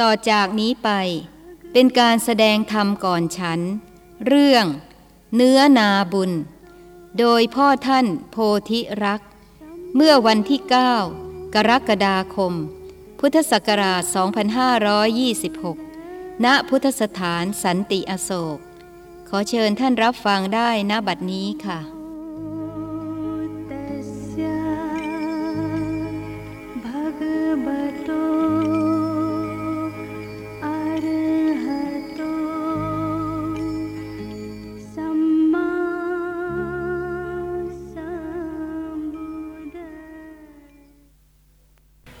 ต่อจากนี้ไป เป็นการแสดงธรรมก่อนฉัน เรื่อง เนื้อนาบุญ โดยพ่อท่านโพธิรัก เมื่อวันที่ 9 กรกฎาคม พุทธศักราช 2526 ณ พุทธสถานสันติอโศก ขอเชิญท่านรับฟังได้ณบัดนี้ค่ะ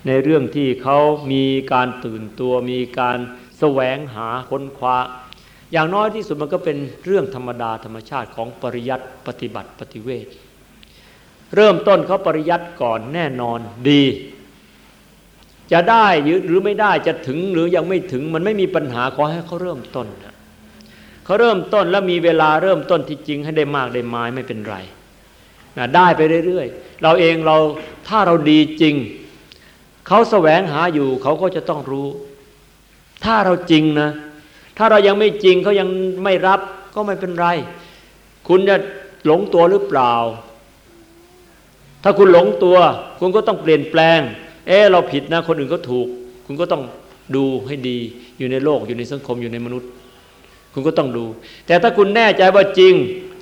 ในเรื่องที่เขามีการตื่นตัวมีการแสวงหาค้นคว้า อย่างน้อยที่สุดมันก็เป็นเรื่องธรรมดาธรรมชาติของปริยัติปฏิบัติปฏิเวทเริ่มต้นเขาปริยัติก่อนแน่นอนดี จะได้หรือไม่ได้จะถึงหรือยังไม่ถึงมันไม่มีปัญหาขอให้เขาเริ่มต้นเขาเริ่มต้นแล้วมีเวลาเริ่มต้นที่จริงให้ได้มากได้มายไม่เป็นไรนะได้ไปเรื่อยๆ เราเองเราถ้าเราดีจริง เขาแสวงหาอยู่เขาก็จะต้องรู้ ถ้าเราจริงนะ ถ้าเรายังไม่จริงเขายังไม่รับก็ไม่เป็นไร คุณจะหลงตัวหรือเปล่า ถ้าคุณหลงตัว คุณก็ต้องเปลี่ยนแปลง เออเราผิดนะ คนอื่นก็ถูก คุณก็ต้องดูให้ดีอยู่ในโลกอยู่ในสังคมอยู่ในมนุษย์ คุณก็ต้องดู แต่ถ้าคุณแน่ใจว่าจริง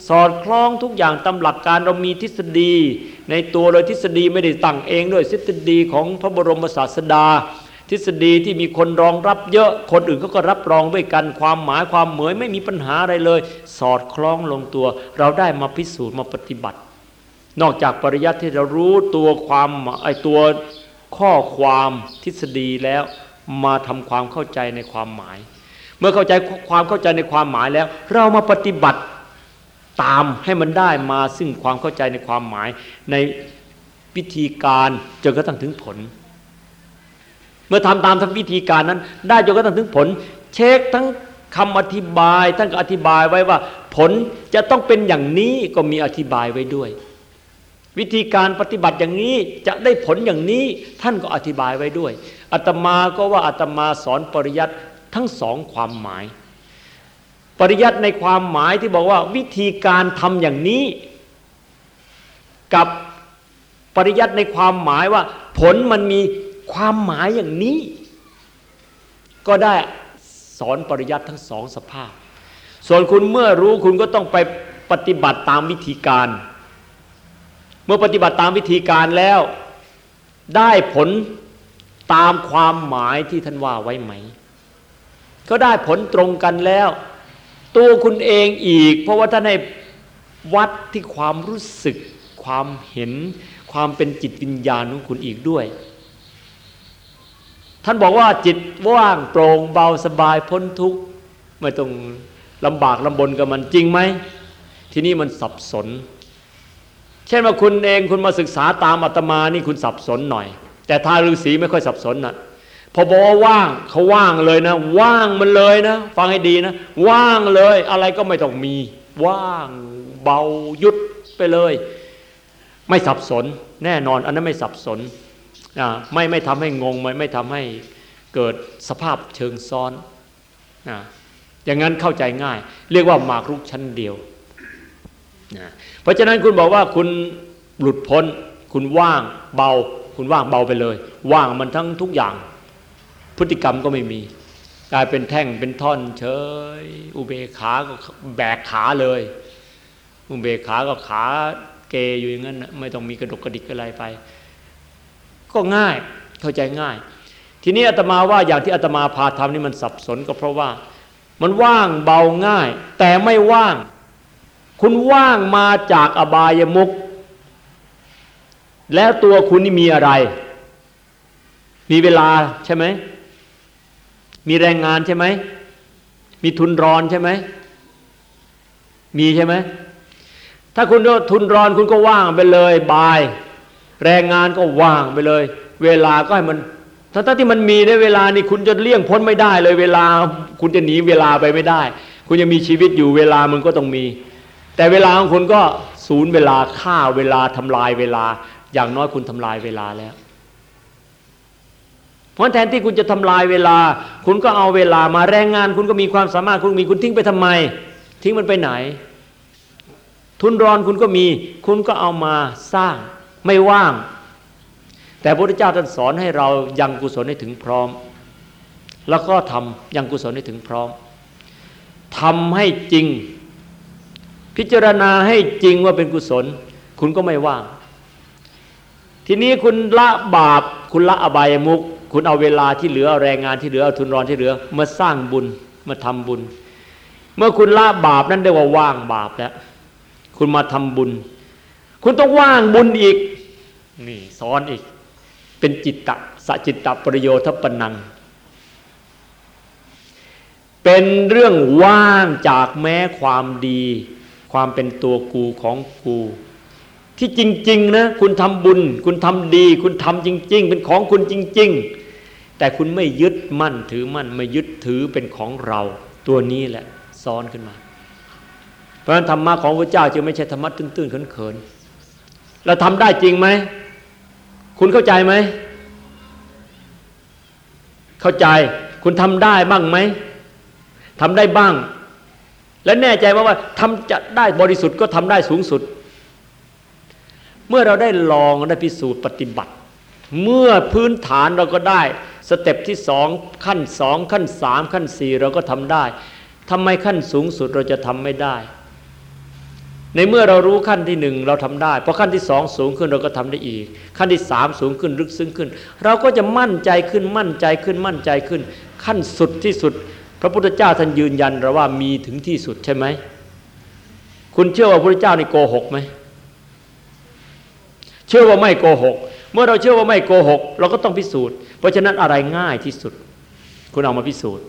สอดคล้องทุกอย่างตามหลักการเรามีทฤษฎี ในตัวเลยทฤษฎีไม่ได้ตั้งเองด้วยทฤษฎีของพระบรมศาสดา ทฤษฎีที่มีคนรองรับเยอะคนอื่นเขาก็รับรองด้วยกันความหมายความเหมยไม่มีปัญหาอะไรเลย สอดคล้องลงตัว เราได้มาพิสูจน์มาปฏิบัติ นอกจากปริยัติที่เรารู้ตัวความไอตัวข้อความทฤษฎีแล้วมาทำความเข้าใจในความหมาย เมื่อเข้าใจความเข้าใจในความหมายแล้ว เรามาปฏิบัติ ตามให้มันได้มาซึ่งความเข้าใจในความหมายในพิธีการจนกระทั่งถึงผล เมื่อทำตามทั้งพิธีการนั้น ได้จนกระทั่งถึงผล เช็คทั้งคำอธิบายท่านก็อธิบายไว้ว่า ผลจะต้องเป็นอย่างนี้ก็มีอธิบายไว้ด้วย วิธีการปฏิบัติอย่างนี้จะได้ผลอย่างนี้ท่านก็อธิบายไว้ด้วยอาตมาก็ว่าอาตมาสอนปริยัติทั้งสองความหมาย ปริยัติในความหมายที่บอกว่าวิธีการทำอย่างนี้ กับปริยัติในความหมายว่า ผลมันมีความหมายอย่างนี้ ก็ได้สอนปริยัติทั้งสองสภาพ ส่วนคุณเมื่อรู้คุณก็ต้องไปปฏิบัติตามวิธีการ เมื่อปฏิบัติตามวิธีการแล้ว ได้ผลตามความหมายที่ท่านว่าไว้ไหม ก็ได้ผลตรงกันแล้ว ตัวคุณเองอีก เพราะว่าท่านให้วัดที่ความรู้สึก ความเห็น ความเป็นจิตวิญญาณของคุณอีกด้วย ท่านบอกว่าจิตว่างโปร่งเบาสบายพ้นทุกข์ไม่ต้องลำบากลำบนกับมันจริงไหม ที่นี่มันสับสน เช่นว่าคุณเองคุณมาศึกษาตามอาตมานี่คุณสับสนหน่อย แต่ทาฤาษีไม่ค่อยสับสนนะ พอบอกว่าว่างเขาว่างเลยนะ ว่างมันเลยนะ ฟังให้ดีนะ ว่างเลย อะไรก็ไม่ต้องมี ว่างเบายุดไปเลย ไม่สับสน แน่นอน อันนั้นไม่สับสนไม่ไม่ทำให้งงไม่ไม่ทำให้เกิดสภาพเชิงซ้อนอ่าอย่างนั้นเข้าใจง่าย เรียกว่าหมากรุกชั้นเดียวนะเพราะฉะนั้นคุณบอกว่าคุณหลุดพ้น คุณว่างเบา คุณว่างเบาไปเลย ว่างมันทั้งทุกอย่าง พฤติกรรมก็ไม่มี กลายเป็นแท่งเป็นท่อนเฉย อุเบกขาก็แบกขาเลย อุเบกขาก็ขาเกยอยู่อย่างนั้นไม่ต้องมีกระดกกระดิกอะไรไป ก็ง่ายเข้าใจง่าย ทีนี้อาตมาว่าอย่างที่อาตมาพาทำนี่มันสับสนก็เพราะว่า มันว่างเบาง่าย แต่ไม่ว่าง คุณว่างมาจากอบายมุกแล้วตัวคุณนี่มีอะไร มีเวลาใช่ไหม มีแรงงานใช่ไหม มีทุนรอนใช่ไหม มีใช่ไหม ถ้าคุณทุนรอนคุณก็ว่างไปเลยบาย แรงงานก็ว่างไปเลย เวลาก็ให้มันถ้าที่มันมีในเวลานี่คุณจะเลี่ยงพ้นไม่ได้เลยเวลา คุณจะหนีเวลาไปไม่ได้ คุณจะมีชีวิตอยู่เวลามันก็ต้องมี แต่เวลาของคุณก็ศูนย์เวลาฆ่าเวลาทำลายเวลา อย่างน้อยคุณทำลายเวลาแล้ว เพราะแทนที่คุณจะทำลายเวลา คุณก็เอาเวลามาแรงงาน คุณก็มีความสามารถคุณมีคุณทิ้งไปทำไม ทิ้งมันไปไหน ทุนรอนคุณก็มี คุณก็เอามาสร้างไม่ว่าง แต่พระพุทธเจ้าท่านสอนให้เรายังกุศลให้ถึงพร้อม แล้วก็ทำยังกุศลให้ถึงพร้อมทำให้จริง พิจารณาให้จริงว่าเป็นกุศล คุณก็ไม่ว่าง ทีนี้คุณละบาป คุณละอบายมุก คุณเอาเวลาที่เหลือแรงงานที่เหลือเอาทุนรอนที่เหลือมาสร้างบุญมาทำบุญ เมื่อคุณละบาปนั้นได้ว่าว่างบาปแล้ว คุณมาทำบุญ คุณต้องว่างบุญอีกนี่สอนอีก เป็นจิตตะสจิตตะประโยชน์ทปนัง เป็นเรื่องว่างจากแม้ความดี ความเป็นตัวกูของกู ที่จริงๆนะคุณทำบุญ คุณทำดี คุณทำจริง ๆ เป็นของคุณจริง ๆ แต่คุณไม่ยึดมั่นถือมั่นไม่ยึดถือเป็นของเราตัวนี้แหละซ้อนขึ้นมา เพราะฉะนั้นธรรมะของพระเจ้าจึงไม่ใช่ธรรมะตื้นๆเขินๆเราทำได้จริงไหมคุณเข้าใจไหมเข้าใจคุณทำได้บ้างไหมทำได้บ้าง และแน่ใจว่าว่าทำจะได้บริสุทธิ์ก็ทำได้สูงสุด เมื่อเราได้ลองได้พิสูจน์ปฏิบัติ เมื่อพื้นฐานเราก็ได้สเต็ปที่สองขั้นสองขั้นสามขั้นสี่เราก็ทำได้ทำไมขั้นสูงสุดเราจะทำไม่ได้ ในเมื่อเรารู้ขั้นที่หนึ่งเราทำได้พอขั้นที่สองสูงขึ้นเราก็ทำได้อีก ขั้นที่สามสูงขึ้นลึกซึ้งขึ้น เราก็จะมั่นใจขึ้นมั่นใจขึ้นมั่นใจขึ้น ขั้นสุดที่สุด พระพุทธเจ้าท่านยืนยันเราว่ามีถึงที่สุดใช่ไหมคุณเชื่อว่าพระพุทธเจ้านี่โกหกไหม เชื่อว่าไม่โกหก เมื่อเราเชื่อว่าไม่โกหก เราก็ต้องพิสูจน์ เพราะฉะนั้นอะไรง่ายที่สุด คุณเอามาพิสูจน์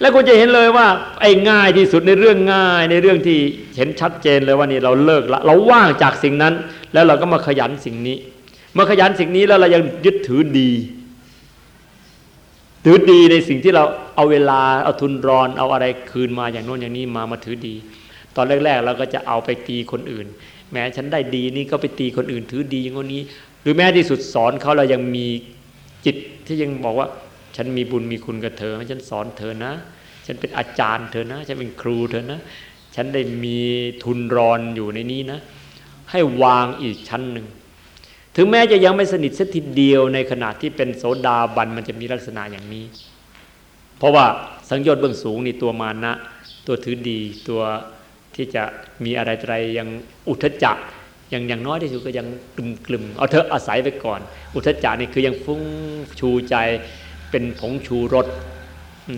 แล้วคุณจะเห็นเลยว่า ไอ้ง่ายที่สุดในเรื่องง่าย ในเรื่องที่เห็นชัดเจนเลยว่านี่เราเลิกละเราว่างจากสิ่งนั้น แล้วเราก็มาขยันสิ่งนี้เมื่อขยันสิ่งนี้แล้วเรายังยึดถือดี ถือดีในสิ่งที่เราเอาเวลาเอาทุนรอนเอาอะไรคืนมาอย่างโน้นอย่างนี้มามาถือดี ตอนแรก ๆ เราก็จะเอาไปตีคนอื่น แม้ฉันได้ดีนี่ก็ไปตีคนอื่นถือดีอย่างนี้ หรือแม้ที่สุดสอนเขาเรายังมีจิตที่ยังบอกว่า ฉันมีบุญมีคุณกับเธอฉันสอนเธอนะ ฉันเป็นอาจารย์เธอนะ ฉันเป็นครูเธอนะ ฉันได้มีทุนรอนอยู่ในนี้นะ ให้วางอีกชั้นหนึ่งถึงแม้จะยังไม่สนิทสักทีเดียวในขณะที่เป็นโสดาบันมันจะมีลักษณะอย่างนี้ เพราะว่าสังโยชน์เบื้องสูงนี่ตัวมานะ ตัวถือดีตัว ที่จะมีอะไรอะไรยังอุทจักอย่างอย่างน้อยที่สุดก็ยังกลุ่มกลุ่มเอาเธออาศัยไปก่อน อุทจักนี่คือยังฟุ้งชูใจเป็นผงชูรส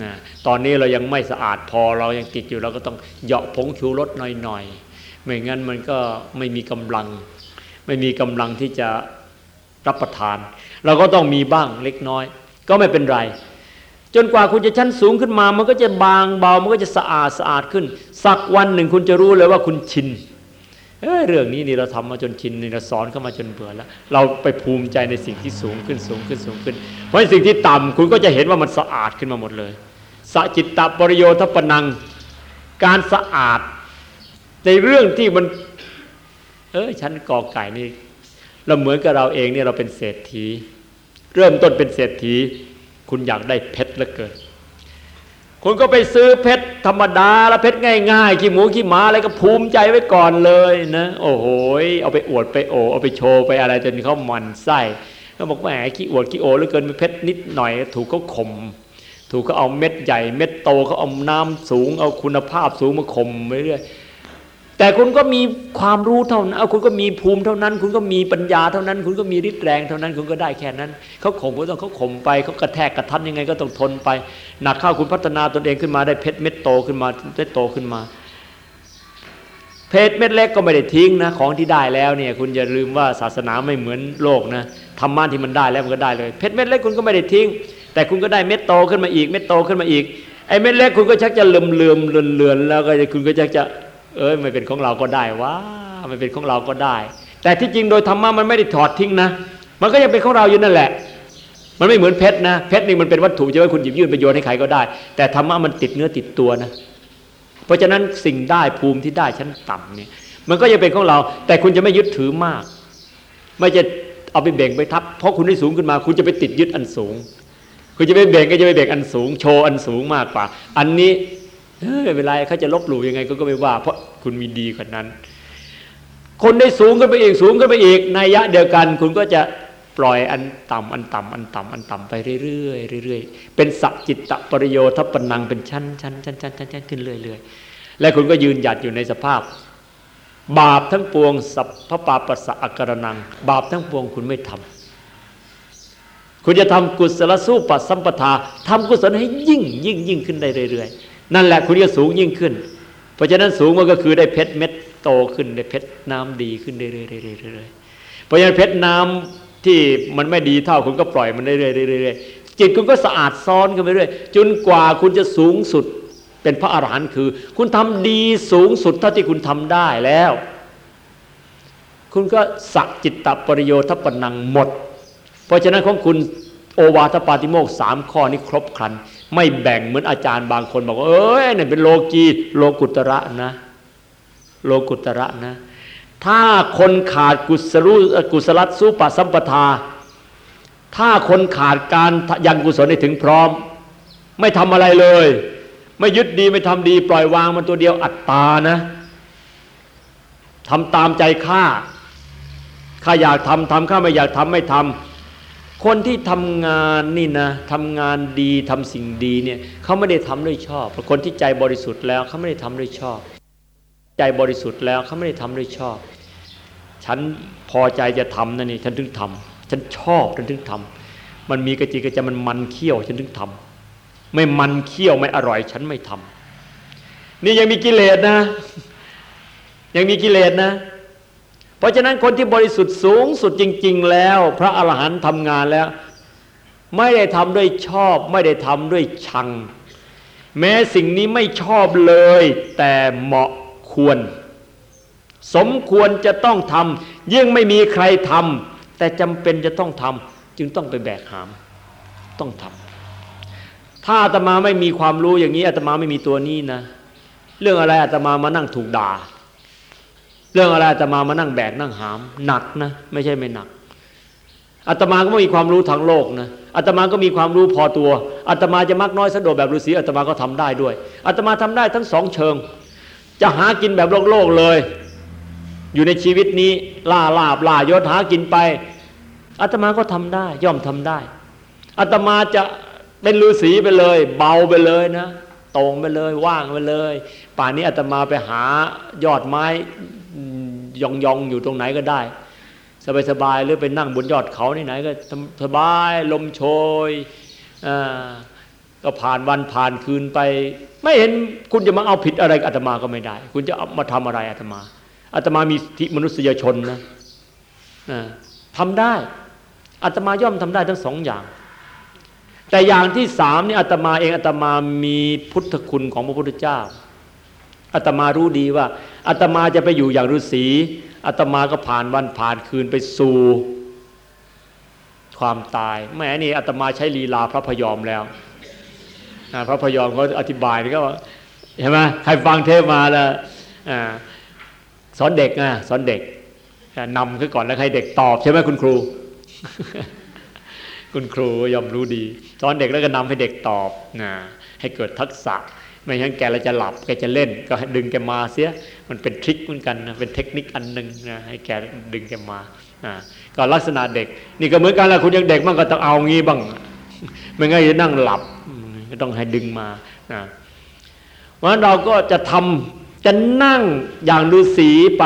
นะตอนนี้เรายังไม่สะอาดพอเรายังติดอยู่เราก็ต้องเหยาะผงชูรสหน่อยๆไม่งั้นมันก็ไม่มีกำลัง ไม่มีกำลังที่จะรับประทาน เราก็ต้องมีบ้างเล็กน้อย ก็ไม่เป็นไร จนกว่าคุณจะชั้นสูงขึ้นมา มันก็จะบางเบา มันก็จะสะอาดสะอาดขึ้น สักวันหนึ่งคุณจะรู้เลยว่าคุณชินเเรื่องนี้นี่เราทำมาจนชินนี่เราสอนเข้ามาจนเบื่อแล้ว เราไปภูมิใจในสิ่งที่สูงขึ้นสูงขึ้นสูงขึ้น เพราะสิ่งที่ต่ำคุณก็จะเห็นว่ามันสะอาดขึ้นมาหมดเลยสจิตตปริโยทปนัง การสะอาด ในเรื่องที่มัน เออฉันกอไก่นี่เราเหมือนกับเราเองเนี่ยเราเป็นเศรษฐี เริ่มต้นเป็นเศรษฐี คุณอยากได้เพชรแล้วเกิดคุณก็ไปซื้อเพชรธรรมดาแล้วเพชรง่ายๆขี้หมูขี้หมาอะไรก็ภูมิใจไว้ก่อนเลยนะโอ้โหเอาไปอวดไปโอเอาไปโชว์ไปอะไรจนเขาหมันไส้เขาบอกแหมขี้อวดขี้โอแล้วเกินเพชรนิดหน่อย ถูกเขาข่มถูกเขาเอาเม็ดใหญ่ เม็ดโตเขาเอาน้ำสูง เอาคุณภาพสูงมาข่มไปเรื่อย แต่คุณก็มีความรู้เท่านั้นเอาคุณก็มีภูมิเท่านั้น คุณก็มีปัญญาเท่านั้น คุณก็มีฤทธิ์แรงเท่านั้น คุณก็ได้แค่นั้น เขาข่มก็ต้องเขาข่มไป เขากระแทกกระทันยังไงก็ต้องทนไป หนักเข้าคุณพัฒนาตนเองขึ้นมาได้เพชรเม็ดโตขึ้นมาได้โตขึ้นมา เพชรเม็ดเล็กก็ไม่ได้ทิ้งนะ ของที่ได้แล้วเนี่ย คุณอย่าลืมว่าศาสนาไม่เหมือนโลกนะธรรมะที่มันได้แล้วมันก็ได้เลย เพชรเม็ดเล็กคุณก็ไม่ได้ทิ้ง แต่คุณก็ได้เม็ดโตขึ้นมาอีก เม็ดโตขึ้นมาอีกไอ้เม็ดเล็กคุณก็ชักจะเลื่อมเลื่อมเลือนแล้วก็คุณก็ชักจะ เอ้ยไม่เป็นของเราก็ได้ว่าไม่เป็นของเราก็ได้ แต่ที่จริงโดยธรรมะมันไม่ได้ถอดทิ้งนะ มันก็ยังเป็นของเราอยู่นั่นแหละ มันไม่เหมือนเพชรนะเพชรนี่มันเป็นวัตถุจะไว้คุณหยิบยื่นประโยชน์ให้ใครก็ได้ แต่ธรรมะมันติดเนื้อติดตัวนะ เพราะฉะนั้นสิ่งได้ภูมิที่ได้ชั้นต่ำเนี่ยมันก็ยังเป็นของเรา แต่คุณจะไม่ยึดถือมาก ไม่จะเอาไปเบ่งไปทับ เพราะคุณได้สูงขึ้นมา คุณจะไปติดยึดอันสูง คุณจะไปเบ่งก็จะไปเบ่งอันสูง โชว์อันสูงมากกว่า อันนี้ ไม่เป็นไรเขาจะลบหลู่ยังไงก็ไม่ว่า เพราะคุณมีดีกว่านั้น คนได้สูงขึ้นไปอีกสูงขึ้นไปอีกในยะเดียวกัน คุณก็จะปล่อยอันต่ำอันต่ำอันต่ำอันต่ำไปเรื่อยๆเรื่อยๆเป็นสัจจิตตปริโยทัปนังเป็นชั้นชั้นชั้นชั้นชั้นชั้นขึ้นเรื่อยๆและคุณก็ยืนหยัดอยู่ในสภาพ บาปทั้งปวงสัพพปาปัสสะอักรนัง บาปทั้งปวงคุณไม่ทำคุณจะทำกุศลสู้ปัสสัมปทาทำกุศลให้ยิ่งยิ่งยิ่งขึ้นได้เรื่อยๆ นั่นแหละคุณจะสูงยิ่งขึ้น เพราะฉะนั้นสูงมันก็คือได้เพชรเม็ดโตขึ้นได้เพชรน้ำดีขึ้นเรื่อยๆเพราะฉะนั้นเพชรน้ำที่มันไม่ดีเท่าคุณก็ปล่อยมันเรื่อยๆจิตคุณก็สะอาดซ้อนกันไปเรื่อยจนกว่าคุณจะสูงสุดเป็นพระอรหันต์คือ คุณทำดีสูงสุดเท่าที่คุณทำได้แล้ว คุณก็สักจิตตปริโยทปนังหมด เพราะฉะนั้นของคุณโอวาทปาติโมกสามข้อนี้ครบครัน ไม่แบ่งเหมือนอาจารย์บางคนบอกว่าเอ้ยนี่ยเป็นโลกีโลกุตระนะ โลกุตระนะ ถ้าคนขาดกุศลุกุศลัสุปสัมปทา ถ้าคนขาดการยังกุศลให้ถึงพร้อม ไม่ทำอะไรเลย ไม่ยึดดีไม่ทำดี ปล่อยวางมันตัวเดียวอัตตานะทำตามใจข้าข้าอยากทำทำข้าไม่อยากทำไม่ทำ คนที่ทำงานนี่นะทำงานดีทำสิ่งดีเนี่ยเขาไม่ได้ทำด้วยชอบคนที่ใจบริสุทธิ์แล้วเขาไม่ได้ทำด้วยชอบ ใจบริสุทธิ์แล้วเขาไม่ได้ทำด้วยชอบ ฉันพอใจจะทำนั่นนี่ฉันถึงทำฉันชอบฉันถึงทำมันมีกระจิกระใจมันมันเขี้ยวฉันถึงทำไม่มันเคี่ยวไม่อร่อย ฉันไม่ทำนี่ยังมีกิเลสนะ ยังมีกิเลสนะ เพราะฉะนั้นคนที่บริสุทธิ์สูงสุดจริง ๆ แล้ว พระอรหันต์ทำงานแล้ว ไม่ได้ทำด้วยชอบ ไม่ได้ทำด้วยชัง แม้สิ่งนี้ไม่ชอบเลย แต่เหมาะควร สมควรจะต้องทำยิ่งไม่มีใครทำแต่จำเป็นจะต้องทำจึงต้องไปแบกหาม ต้องทำถ้าอาตมาไม่มีความรู้อย่างนี้อาตมาไม่มีตัวนี้นะ เรื่องอะไรอาตมามานั่งถูกด่า เรื่องอะไรอาตมามานั่งแบกนั่งหาม หนักนะ ไม่ใช่ไม่หนักอาตมาก็ไม่มีความรู้ทางโลกนะอาตมาก็มีความรู้พอตัวอาตมาจะมักน้อยสะดวกแบบฤาษีอาตมาก็ทำได้ด้วยอาตมาทำได้ทั้งสองเชิง จะหากินแบบโลกโลกเลย อยู่ในชีวิตนี้ล่าลาบล่ายศหากินไปอาตมาก็ทำได้ ย่อมทำได้อาตมาจะเป็นฤาษีไปเลย เบาไปเลยนะตรงไปเลยว่างไปเลย ป่านนี้อาตมาไปหายอดไม้ ยองยองอยู่ตรงไหนก็ได้ สบายสบายหรือไปนั่งบนยอดเขาที่ไหนก็สบายลมโชยก็ผ่านวันผ่านคืนไป ไม่เห็นคุณจะมาเอาผิดอะไรอาตมาก็ไม่ได้ คุณจะมาทำอะไรอาตมาอาตมามีทิมนุษยชนนะทำได้อาตมาย่อมทำได้ทั้งสองอย่าง แต่อย่างที่สามนี่อาตมาเองอาตมามีพุทธคุณของพระพุทธเจ้า อาตมารู้ดีว่าอาตมาจะไปอยู่อย่างฤาษีอาตมาก็ผ่านวันผ่านคืนไปสู่ความตายแม้นี่อาตมาใช้ลีลาพระพยอมแล้วพระพยอมเขาอธิบายนี่ก็เห็นไหมใครฟังเทพมาแล้วสอนเด็กนะสอนเด็กนำขึ้นก่อนแล้วให้เด็กตอบใช่ไหมคุณครู คุณครูยอมรู้ดี สอนเด็กแล้วก็นำให้เด็กตอบนะให้เกิดทักษะ ไม่งั้นแกเราจะหลับแกจะเล่น ก็ดึงแกมาเสีย มันเป็นทริคเหมือนกันนะเป็นเทคนิคอันหนึ่งนะให้แกดึงแกมานะก็ลักษณะเด็ก นี่ก็เหมือนกันแหละคุณยังเด็กมันก็ต้องเอางี้บ้างไม่งั้นจะนั่งหลับก็ต้องให้ดึงมานะเพราะฉะนั้นเราก็จะทำจะนั่งอย่างฤาษีไป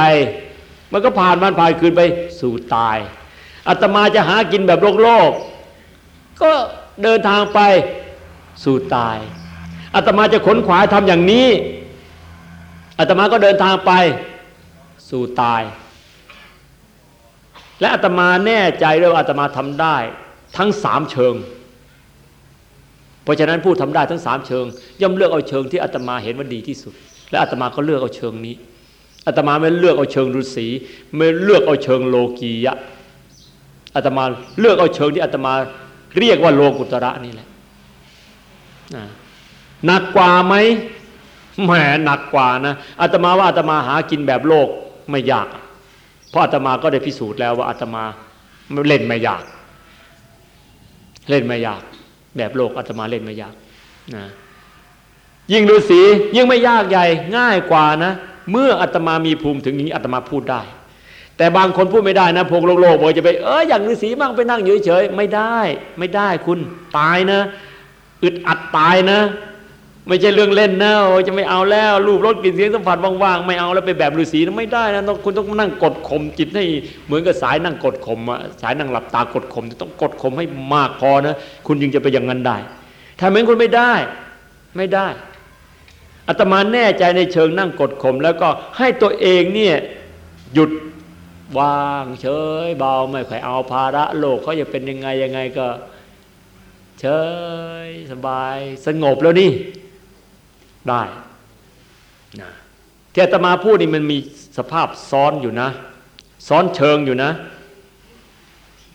มันก็ผ่านวันผ่านคืนไปสู่ตายอาตมาจะหากินแบบโลกโลก ก็เดินทางไปสู่ตาย อาตมาจะขนขวายทำอย่างนี้อาตมาก็เดินทางไปสู่ตาย และอาตมาแน่ใจด้วยว่าอาตมาทำได้ ทั้งสามเชิง เพราะฉะนั้นผู้ทำได้ทั้งสามเชิง ย่อมเลือกเอาเชิงที่อาตมาเห็นว่าดีที่สุด และอาตมาก็เลือกเอาเชิงนี้อาตมาไม่เลือกเอาเชิงฤาษีไม่เลือกเอาเชิงโลกียะอาตมาเลือกเอาเชิงที่อาตมาเรียกว่าโลกุตระนี่แหละ หนักกว่าไหมแหมหนักกว่านะอาตมาว่าอาตมาหากินแบบโลกไม่ยาก เพราะอาตมาก็ได้พิสูจน์แล้วว่าอาตมาเล่นไม่ยาก เล่นไม่ยาก แบบโลกอาตมาเล่นไม่ยากนะยิ่งฤาษียิ่งไม่ยากใหญ่ง่ายกว่านะ เมื่ออาตมามีภูมิถึงอย่างนี้อาตมาพูดได้ แต่บางคนพูดไม่ได้นะพวกโลกโลกบอกจะไปเอออย่างฤาษีมั่งไปนั่งเฉยๆไม่ได้ ไม่ได้คุณตายนะอึดอัดตายนะ ไม่ใช่เรื่องเล่นนะโอ้จะไม่เอาแล้วรูปรสกลิ่นเสียงสัมผัสว่างๆไม่เอาแล้วไปแบบฤาษีนะไม่ได้นะคุณต้องนั่งกดข่มจิตให้เหมือนกับสายนั่งกดข่มอะสายนั่งหลับตากดข่มต้องกดข่มให้มากพอนะคุณจึงจะไปอย่างนั้นได้ ถ้าเหมือนคุณไม่ได้ ไม่ได้อาตมาแน่ใจในเชิงนั่งกดข่มแล้วก็ให้ตัวเองเนี่ยหยุดวางเฉยเบาไม่ค่อยเอาภาระโลกเขาจะเป็นยังไงยังไงก็ เฉยสบายสงบแล้วนี่ ได้นะที่อาตมาพูดนี่มันมีสภาพซ้อนอยู่นะ ซ้อนเชิงอยู่นะ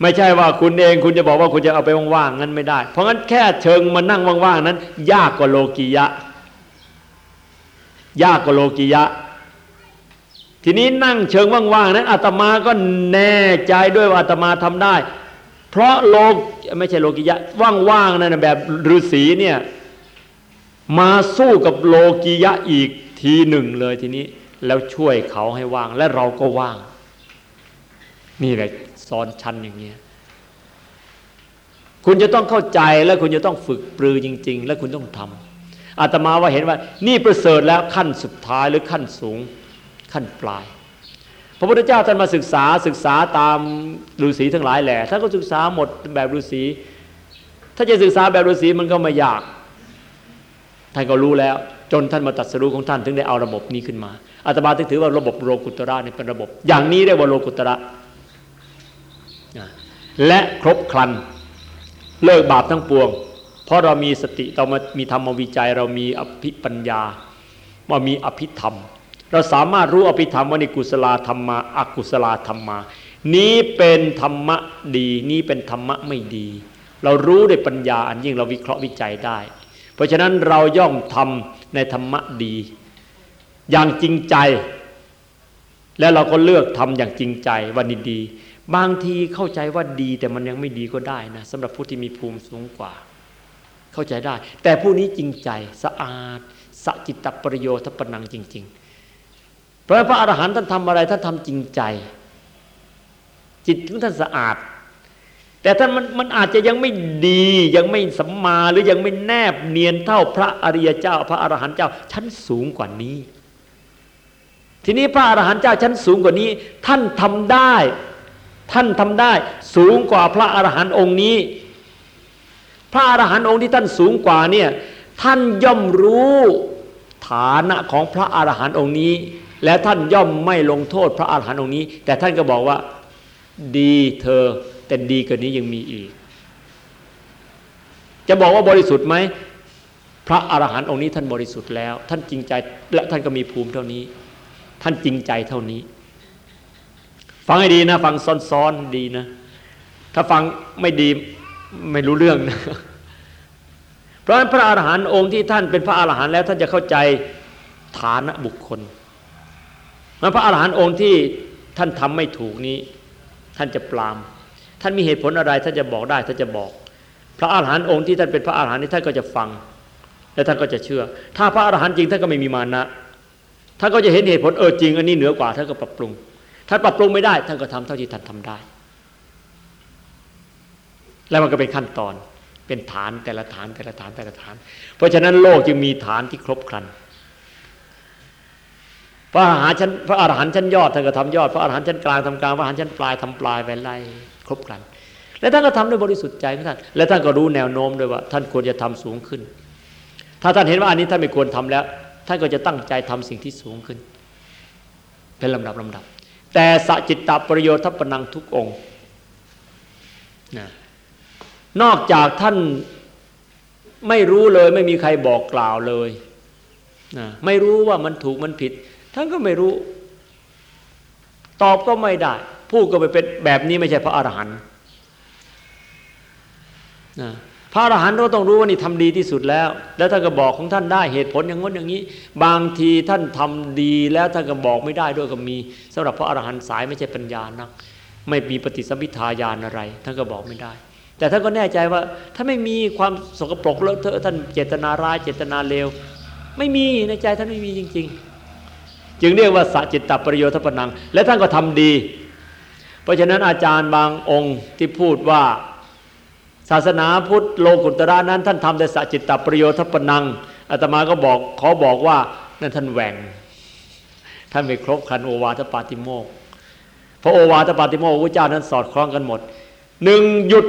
ไม่ใช่ว่าคุณเองคุณจะบอกว่าคุณจะเอาไปว่างๆงั้นไม่ได้ เพราะงั้นแค่เชิงมานั่งว่างๆนั้น ยากกว่าโลกียะ ยากกว่าโลกียะ ทีนี้นั่งเชิงว่างๆนั้นอาตมาก็แน่ใจด้วยว่าอาตมาทำได้ เพราะโลกไม่ใช่โลกิยะว่างๆนั่นแบบฤาษีเนี่ย มาสู้กับโลกียะอีกทีหนึ่งเลยทีนี้ แล้วช่วยเขาให้ว่าง และเราก็ว่าง นี่แหละซ้อนชั้นอย่างเงี้ยคุณจะต้องเข้าใจและคุณจะต้องฝึกปรือจริง ๆ และคุณต้องทำอาตมาว่าเห็นว่า นี่ประเสริฐแล้วขั้นสุดท้ายหรือขั้นสูงขั้นปลาย พระพุทธเจ้าท่านมาศึกษาศึกษาตามฤาษีทั้งหลายแหละท่านก็ศึกษาหมดแบบฤาษีถ้าจะศึกษาแบบฤาษีมันก็ไม่ยาก ท่านก็รู้แล้ว จนท่านมาตัดสรู้ของท่านถึงได้เอาระบบนี้ขึ้นมาอาตมาถึงถือว่าระบบโลกุตระนี่เป็นระบบ อย่างนี้เรียกว่าโลกุตระและครบครันเลิกบาปทั้งปวง เพราะเรามีสติเรามีธรรมวิจัย เรามีอภิปัญญาว่ามีอภิธรรม เราสามารถรู้อภิธรรมว่าในกุศลธรรมาอากุศลธรรมา นี้เป็นธรรมะดี นี้เป็นธรรมะไม่ดี เรารู้ด้วยปัญญาอันยิ่งเราวิเคราะห์วิจัยได้ เพราะฉะนั้นเราย่อมทำในธรรมะดี อย่างจริงใจ และเราก็เลือกทำอย่างจริงใจว่านี่ดีบางทีเข้าใจว่าดีแต่มันยังไม่ดีก็ได้นะสำหรับผู้ที่มีภูมิสูงกว่า เข้าใจได้ แต่ผู้นี้จริงใจสะอาดสจิตตปริโยทปนังจริง ๆ เพราะพระอรหันต์ท่านทำอะไรท่านทำจริงใจ จิตของท่านสะอาด แต่ท่านมันมันอาจจะยังไม่ดียังไม่สัมมาหรือยังไม่แนบเนียนเท่าพระอริยเจ้า พระอรหันต์เจ้าชั้นสูงกว่านี้ ทีนี้พระอรหันต์เจ้าชั้นสูงกว่านี้ ท่านทำได้ ท่านทำได้ สูงกว่าพระอรหันต์องค์นี้ พระอรหันต์องค์ที่ท่านสูงกว่าเนี่ยท่านย่อมรู้ฐานะของพระอรหันต์องค์นี้ และท่านย่อมไม่ลงโทษพระอรหันต์องค์นี้ แต่ท่านก็บอกว่า ดีเธอ แต่ดีกว่านี้ยังมีอีก จะบอกว่าบริสุทธิ์ไหมพระอรหันต์องค์นี้ท่านบริสุทธิ์แล้ว ท่านจริงใจและท่านก็มีภูมิเท่านี้ ท่านจริงใจเท่านี้ ฟังให้ดีนะ ฟังซ้อนๆดีนะ ถ้าฟังไม่ดีไม่รู้เรื่องนะเพราะฉะนั้นพระอรหันต์องค์ที่ท่านเป็นพระอรหันต์แล้วท่านจะเข้าใจฐานะบุคคลมันพระอรหันต์องค์ที่ท่านทำไม่ถูกนี้ ท่านจะปราม ท่านมีเหตุผลอะไรท่านจะบอกได้ท่านจะบอก พระอาหารหันต์องค์ที่ท่านเป็นพระอาหารหันต์นี้ท่านก็จะฟัง และท่านก็จะเชื่อ ถ้าพระอาหารหันต์จริงท่านก็ไม่มีมานะท่านก็จะเห็นเหตุผลเออจริง อันนี้เหนือกว่าท่านก็ปรับปรุงท่านปรับปรุงไม่ได้ ท่านก็ทำเท่าที่ท่านทำได้ แล้วมันก็เป็นขั้นตอนเป็นฐานแต่ละฐานแต่ละฐานแต่ละฐาน เพราะฉะนั้นโลกจึงมีฐานที่ครบครันพระอรหันต์ชั้นพระอรหันต์ชั้นยอดท่านก็ทำยอด พระอรหันต์ชั้นกลางทำกลางพระอรหันต์ชั้นปลายทำปลายไปไล่ ครบครัน และท่านก็ทำด้วยบริสุทธิ์ใจของท่าน และท่านก็รู้แนวโน้มด้วยว่า ท่านควรจะทำสูงขึ้น ถ้าท่านเห็นว่าอันนี้ท่านไม่ควรทำแล้ว ท่านก็จะตั้งใจทำสิ่งที่สูงขึ้น เป็นลำดับลำดับ แต่สจิตตปริโยชน์ทัปนังทุกองค์นะนอกจากท่านไม่รู้เลย ไม่มีใครบอกกล่าวเลยนะไม่รู้ว่ามันถูกมันผิด ท่านก็ไม่รู้ ตอบก็ไม่ได้ พูดก็ไปเป็นแบบนี้ไม่ใช่พระอรหันต์นะพระอรหันต์ก็ต้องรู้ว่านี่ทำดีที่สุดแล้ว แล้วท่านก็บอกของท่านได้เหตุผลอย่างง้อย่างนี้ บางทีท่านทำดีแล้วท่านก็บอกไม่ได้ด้วยก็มีสำหรับพระอรหันต์สายไม่ใช่ปัญญานัก ไม่มีปฏิสัมพิทายานอะไร ท่านก็บอกไม่ได้ แต่ท่านก็แน่ใจว่าถ้าไม่มีความสกปรกเลอะเทอะท่านเจตนาร้ายเจตนาเลวไม่มีในใจท่านไม่มีจริง ๆ จึงเรียกว่าสัจจิตตประโยชน์ทปนัง และท่านก็ทำดี เพราะฉะนั้นอาจารย์บางองค์ที่พูดว่า ศาสนาพุทธโลกุตระนั้น ท่านทำแต่สัจจิตตประโยชน์ทัปนังอาตมาก็บอกขอบอกว่านั่นท่านแหว่งท่านไม่ครบคันโอวาทปาติโมกเพราะโอวาทปาติโมกพระเจ้านั้นสอดคล้องกันหมดหนึ่งหยุด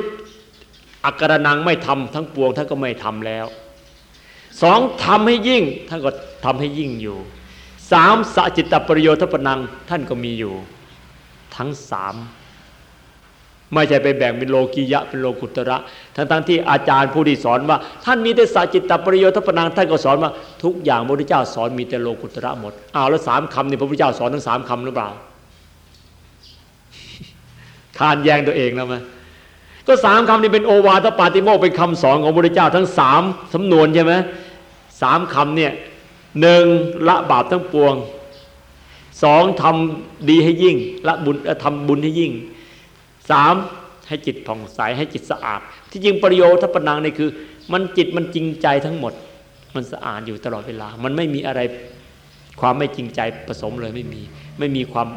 อักรนังไม่ทำทั้งปวงท่านก็ไม่ทำแล้วสองทำให้ยิ่งท่านก็ทำให้ยิ่งอยู่สามสัจจิตตประโยชน์ทัปนังท่านก็มีอยู่ ทั้งสามไม่ใช่ไปแบ่งเป็นโลกียะเป็นโลกุตระทั้งทั้งที่อาจารย์ผู้ที่สอนว่า ท่านมีแต่สัจจิตตประโยชน์ทปนังท่านก็สอนว่าทุกอย่างพระพุทธเจ้าสอนมีแต่โลกุตระหมดอ้าวแล้วสามคำนี่พระพุทธเจ้าสอนทั้งสามคำหรือเปล่าคานแย้งตัวเองแล้วไหมก็สามคำนี้เป็นโอวาทปาติโมกเป็นคำสอนของพระพุทธเจ้าทั้งสามสำนวนใช่ไหมสามคำเนี่ยหนึ่งละบาปทั้งปวง สองทำดีให้ยิ่งละบุญทำบุญให้ยิ่งสามให้จิตผ่องใสให้จิตสะอาด ที่จริงประโยชน์ทัปนังนี่คือ มันจิตมันจริงใจทั้งหมด มันสะอาดอยู่ตลอดเวลา มันไม่มีอะไรความไม่จริงใจผสมเลยไม่มี ไม่มีความ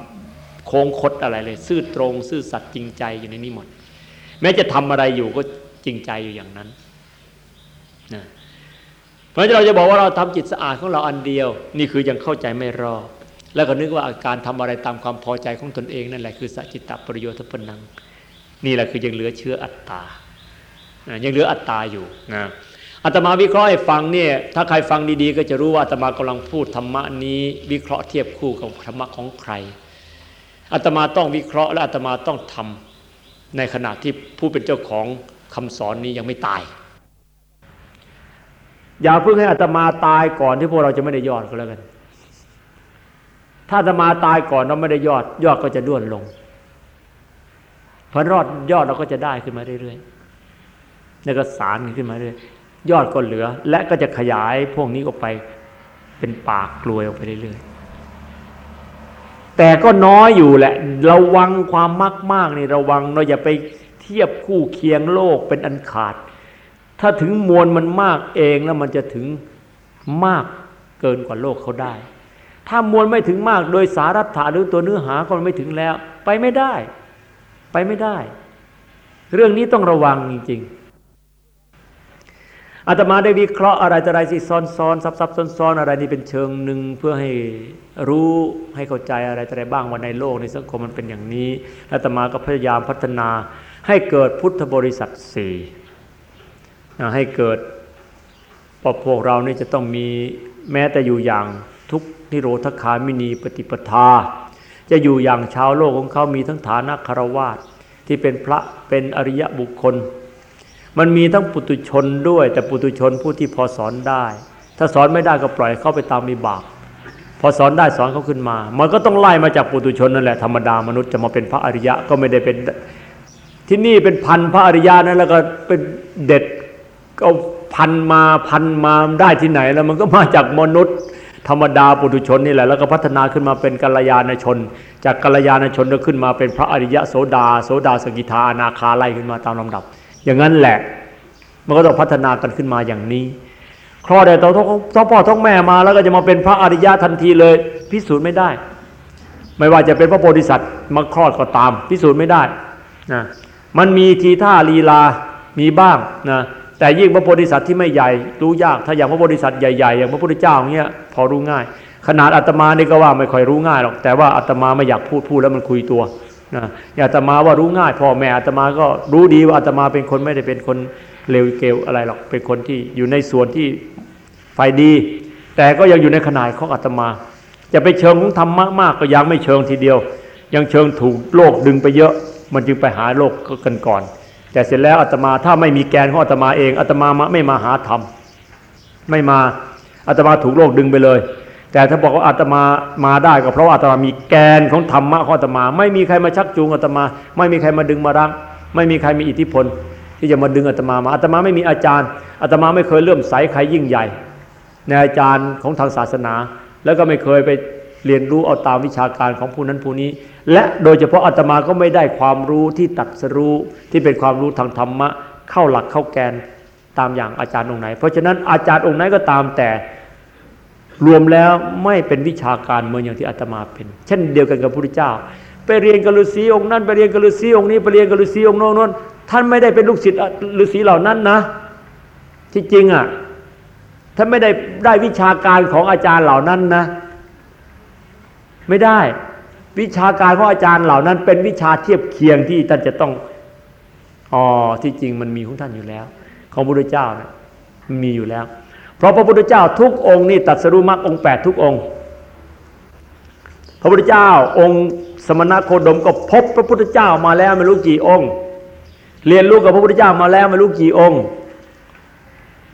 โค้งคดอะไรเลย ซื่อตรง ซื่อสัตย์จริงใจอยู่ในนี้หมด แม้จะทำอะไรอยู่ก็จริงใจอยู่อย่างนั้นนะเพราะฉะนั้นเราจะบอกว่าเราทำจิตสะอาดของเราอันเดียว นี่คือยังเข้าใจไม่รอบ แล้วก็นึกว่าอาการทำอะไรตามความพอใจของตนเองนั่นแหละคือสัจจิตประโยชน์ทปนัง นี่แหละคือยังเหลือเชื้ออัตตายังเหลืออัตตาอยู่นะอาตมาวิเคราะห์ให้ฟังเนี่ยถ้าใครฟังดีๆ ก็จะรู้ว่าอาตมากำลังพูดธรรมะนี้ วิเคราะห์เทียบคู่กับธรรมะของใครอาตมาต้องวิเคราะห์และอาตมาต้องทำในขณะที่ผู้เป็นเจ้าของคำสอนนี้ยังไม่ตาย อย่าเพิ่งให้อาตมาตายก่อนที่พวกเราจะไม่ได้ยอดก็แล้วกัน ถ้าจะมาตายก่อนเราไม่ได้ยอด ยอดก็จะด้วนลงพอรอดยอดเราก็จะได้ขึ้นมาเรื่อยๆแล้วก็สารขึ้นมาเรื่อยยอดก็เหลือ และก็จะขยายพวกนี้ออกไป เป็นปากกลวยออกไปเรื่อยๆแต่ก็น้อยอยู่แหละ ระวังความมากมากนี่ระวังเราอย่าไปเทียบคู่เคียงโลกเป็นอันขาด ถ้าถึงมวลมันมากเองแล้วมันจะถึงมากเกินกว่าโลกเขาได้ ถ้ามวลไม่ถึงมาก โดยสารัตถะหรือตัวเนื้อหาก็ไม่ถึงแล้ว ไปไม่ได้ ไปไม่ได้ เรื่องนี้ต้องระวังจริงๆอาตมาได้วิเคราะห์อะไรอะไรที่ซ้อนซ้อนซับซับซ้อนซ้อนอะไรนี่เป็นเชิงหนึ่งเพื่อให้รู้ให้เข้าใจอะไรอะไรบ้างว่าในโลกในสังคมมันเป็นอย่างนี้อาตมาก็พยายามพัฒนาให้เกิดพุทธบริษัทสี่ให้เกิดพอพวกเรานี่จะต้องมีแม้แต่อยู่อย่าง นิโรธคามินีปฏิปทา จะอยู่อย่างชาวโลกของเขามีทั้งฐานะคารวาสที่เป็นพระเป็นอริยบุคคล มันมีทั้งปุตุชนด้วย แต่ปุตุชนผู้ที่พอสอนได้ ถ้าสอนไม่ได้ก็ปล่อยเข้าไปตามมีบาปพอสอนได้สอนเขาขึ้นมา มันก็ต้องไล่มาจากปุตุชนนั่นแหละธรรมดามนุษย์จะมาเป็นพระอริยะก็ไม่ได้เป็นที่นี่เป็นพันพระอริยะนั่นแล้วก็เป็นเด็ดก็พันมาพันมาได้ที่ไหนแล้วมันก็มาจากมนุษย์ ธรรมดาปุถุชนนี่แหละแล้วก็พัฒนาขึ้นมาเป็นกัลยาณชน จากกัลยาณชนก็ขึ้นมาเป็นพระอริยะโสดา โสดาสกิทานาคาไล่ขึ้นมาตามลำดับ อย่างนั้นแหละมันก็ต้องพัฒนากันขึ้นมาอย่างนี้คลอดแต่ท้องท้องพ่อท้องแม่มาแล้วก็จะมาเป็นพระอริยะทันทีเลยพิสูจน์ไม่ได้ ไม่ว่าจะเป็นพระโพธิสัตว์มาคลอดก็ตามพิสูจน์ไม่ได้นะมันมีทีท่าลีลามีบ้างนะ แต่ยิ่งพระโพธิสัตว์ที่ไม่ใหญ่รู้ยากถ้าอย่างพระโพธิสัตว์ใหญ่ๆอย่างพระพุทธเจ้าเงี้ยพอรู้ง่าย ขนาดอาตมานี่ก็ว่าไม่ค่อยรู้ง่ายหรอกแต่ว่าอาตมาไม่อยากพูดพูดแล้วมันคุยตัวนะอาตมาว่ารู้ง่ายพ่อแม่อาตมาก็รู้ดีว่าอาตมาเป็นคนไม่ได้เป็นคนเลวเกลอะไรหรอกเป็นคนที่อยู่ในส่วนที่ไฟดี แต่ก็ยังอยู่ในขนาดของอาตมา จะไปเชิงของธรรมะมากก็ยังไม่เชิงทีเดียว ยังเชิงถูกโลกดึงไปเยอะ มันจึงไปหาโลกกันก่อน แต่เสร็จแล้วอาตมาถ้าไม่มีแกนของอาตมาเองอาตมาไม่มาหาธรรมไม่มาอาตมาถูกโลกดึงไปเลย แต่ถ้าบอกว่าอาตมามาได้ก็เพราะว่าอาตมามีแกนของธรรมะของอาตมา ไม่มีใครมาชักจูงอาตมา ไม่มีใครมาดึงมารั้งไม่มีใครมีอิทธิพล ที่จะมาดึงอาตมามาอาตมาไม่มีอาจารย์อาตมาไม่เคยเลื่อมใสใครยิ่งใหญ่ ในอาจารย์ของทางศาสนา แล้วก็ไม่เคยไป เรียนรู้เอาตามวิชาการของผู้นั้นผู้นี้ และโดยเฉพาะอาตมาก็ไม่ได้ความรู้ที่ตัดสรู้ที่เป็นความรู้ทางธรรมะ เข้าหลักเข้าแกนตามอย่างอาจารย์องค์ไหน เพราะฉะนั้นอาจารย์องค์ไหนก็ตามแต่รวมแล้วไม่เป็นวิชาการเหมือนอย่างที่อาตมาเป็น เช่นเดียวกันกับพระพุทธเจ้า ไปเรียนกับฤาษีองค์นั้น ไปเรียนกับฤาษีองค์นี้ไปเรียนกับฤาษีองค์โน้นท่านไม่ได้เป็นลูกศิษย์ฤาษีเหล่านั้นนะ ที่จริงอะท่านไม่ได้ได้วิชาการของอาจารย์เหล่านั้นนะ ไม่ได้ วิชาการของอาจารย์เหล่านั้นเป็นวิชาเทียบเคียงที่ท่านจะต้องอ๋อที่จริงมันมีของท่านอยู่แล้ว ของพระพุทธเจ้านะมันมีอยู่แล้ว เพราะพระพุทธเจ้าทุกองค์นี่ตัดสรุมรรคองแปดทุกองค์ พระพุทธเจ้าองค์สมณโคดมก็พบพระพุทธเจ้ามาแล้วไม่รู้กี่องค์ เรียนรู้กับพระพุทธเจ้ามาแล้วไม่รู้กี่องค์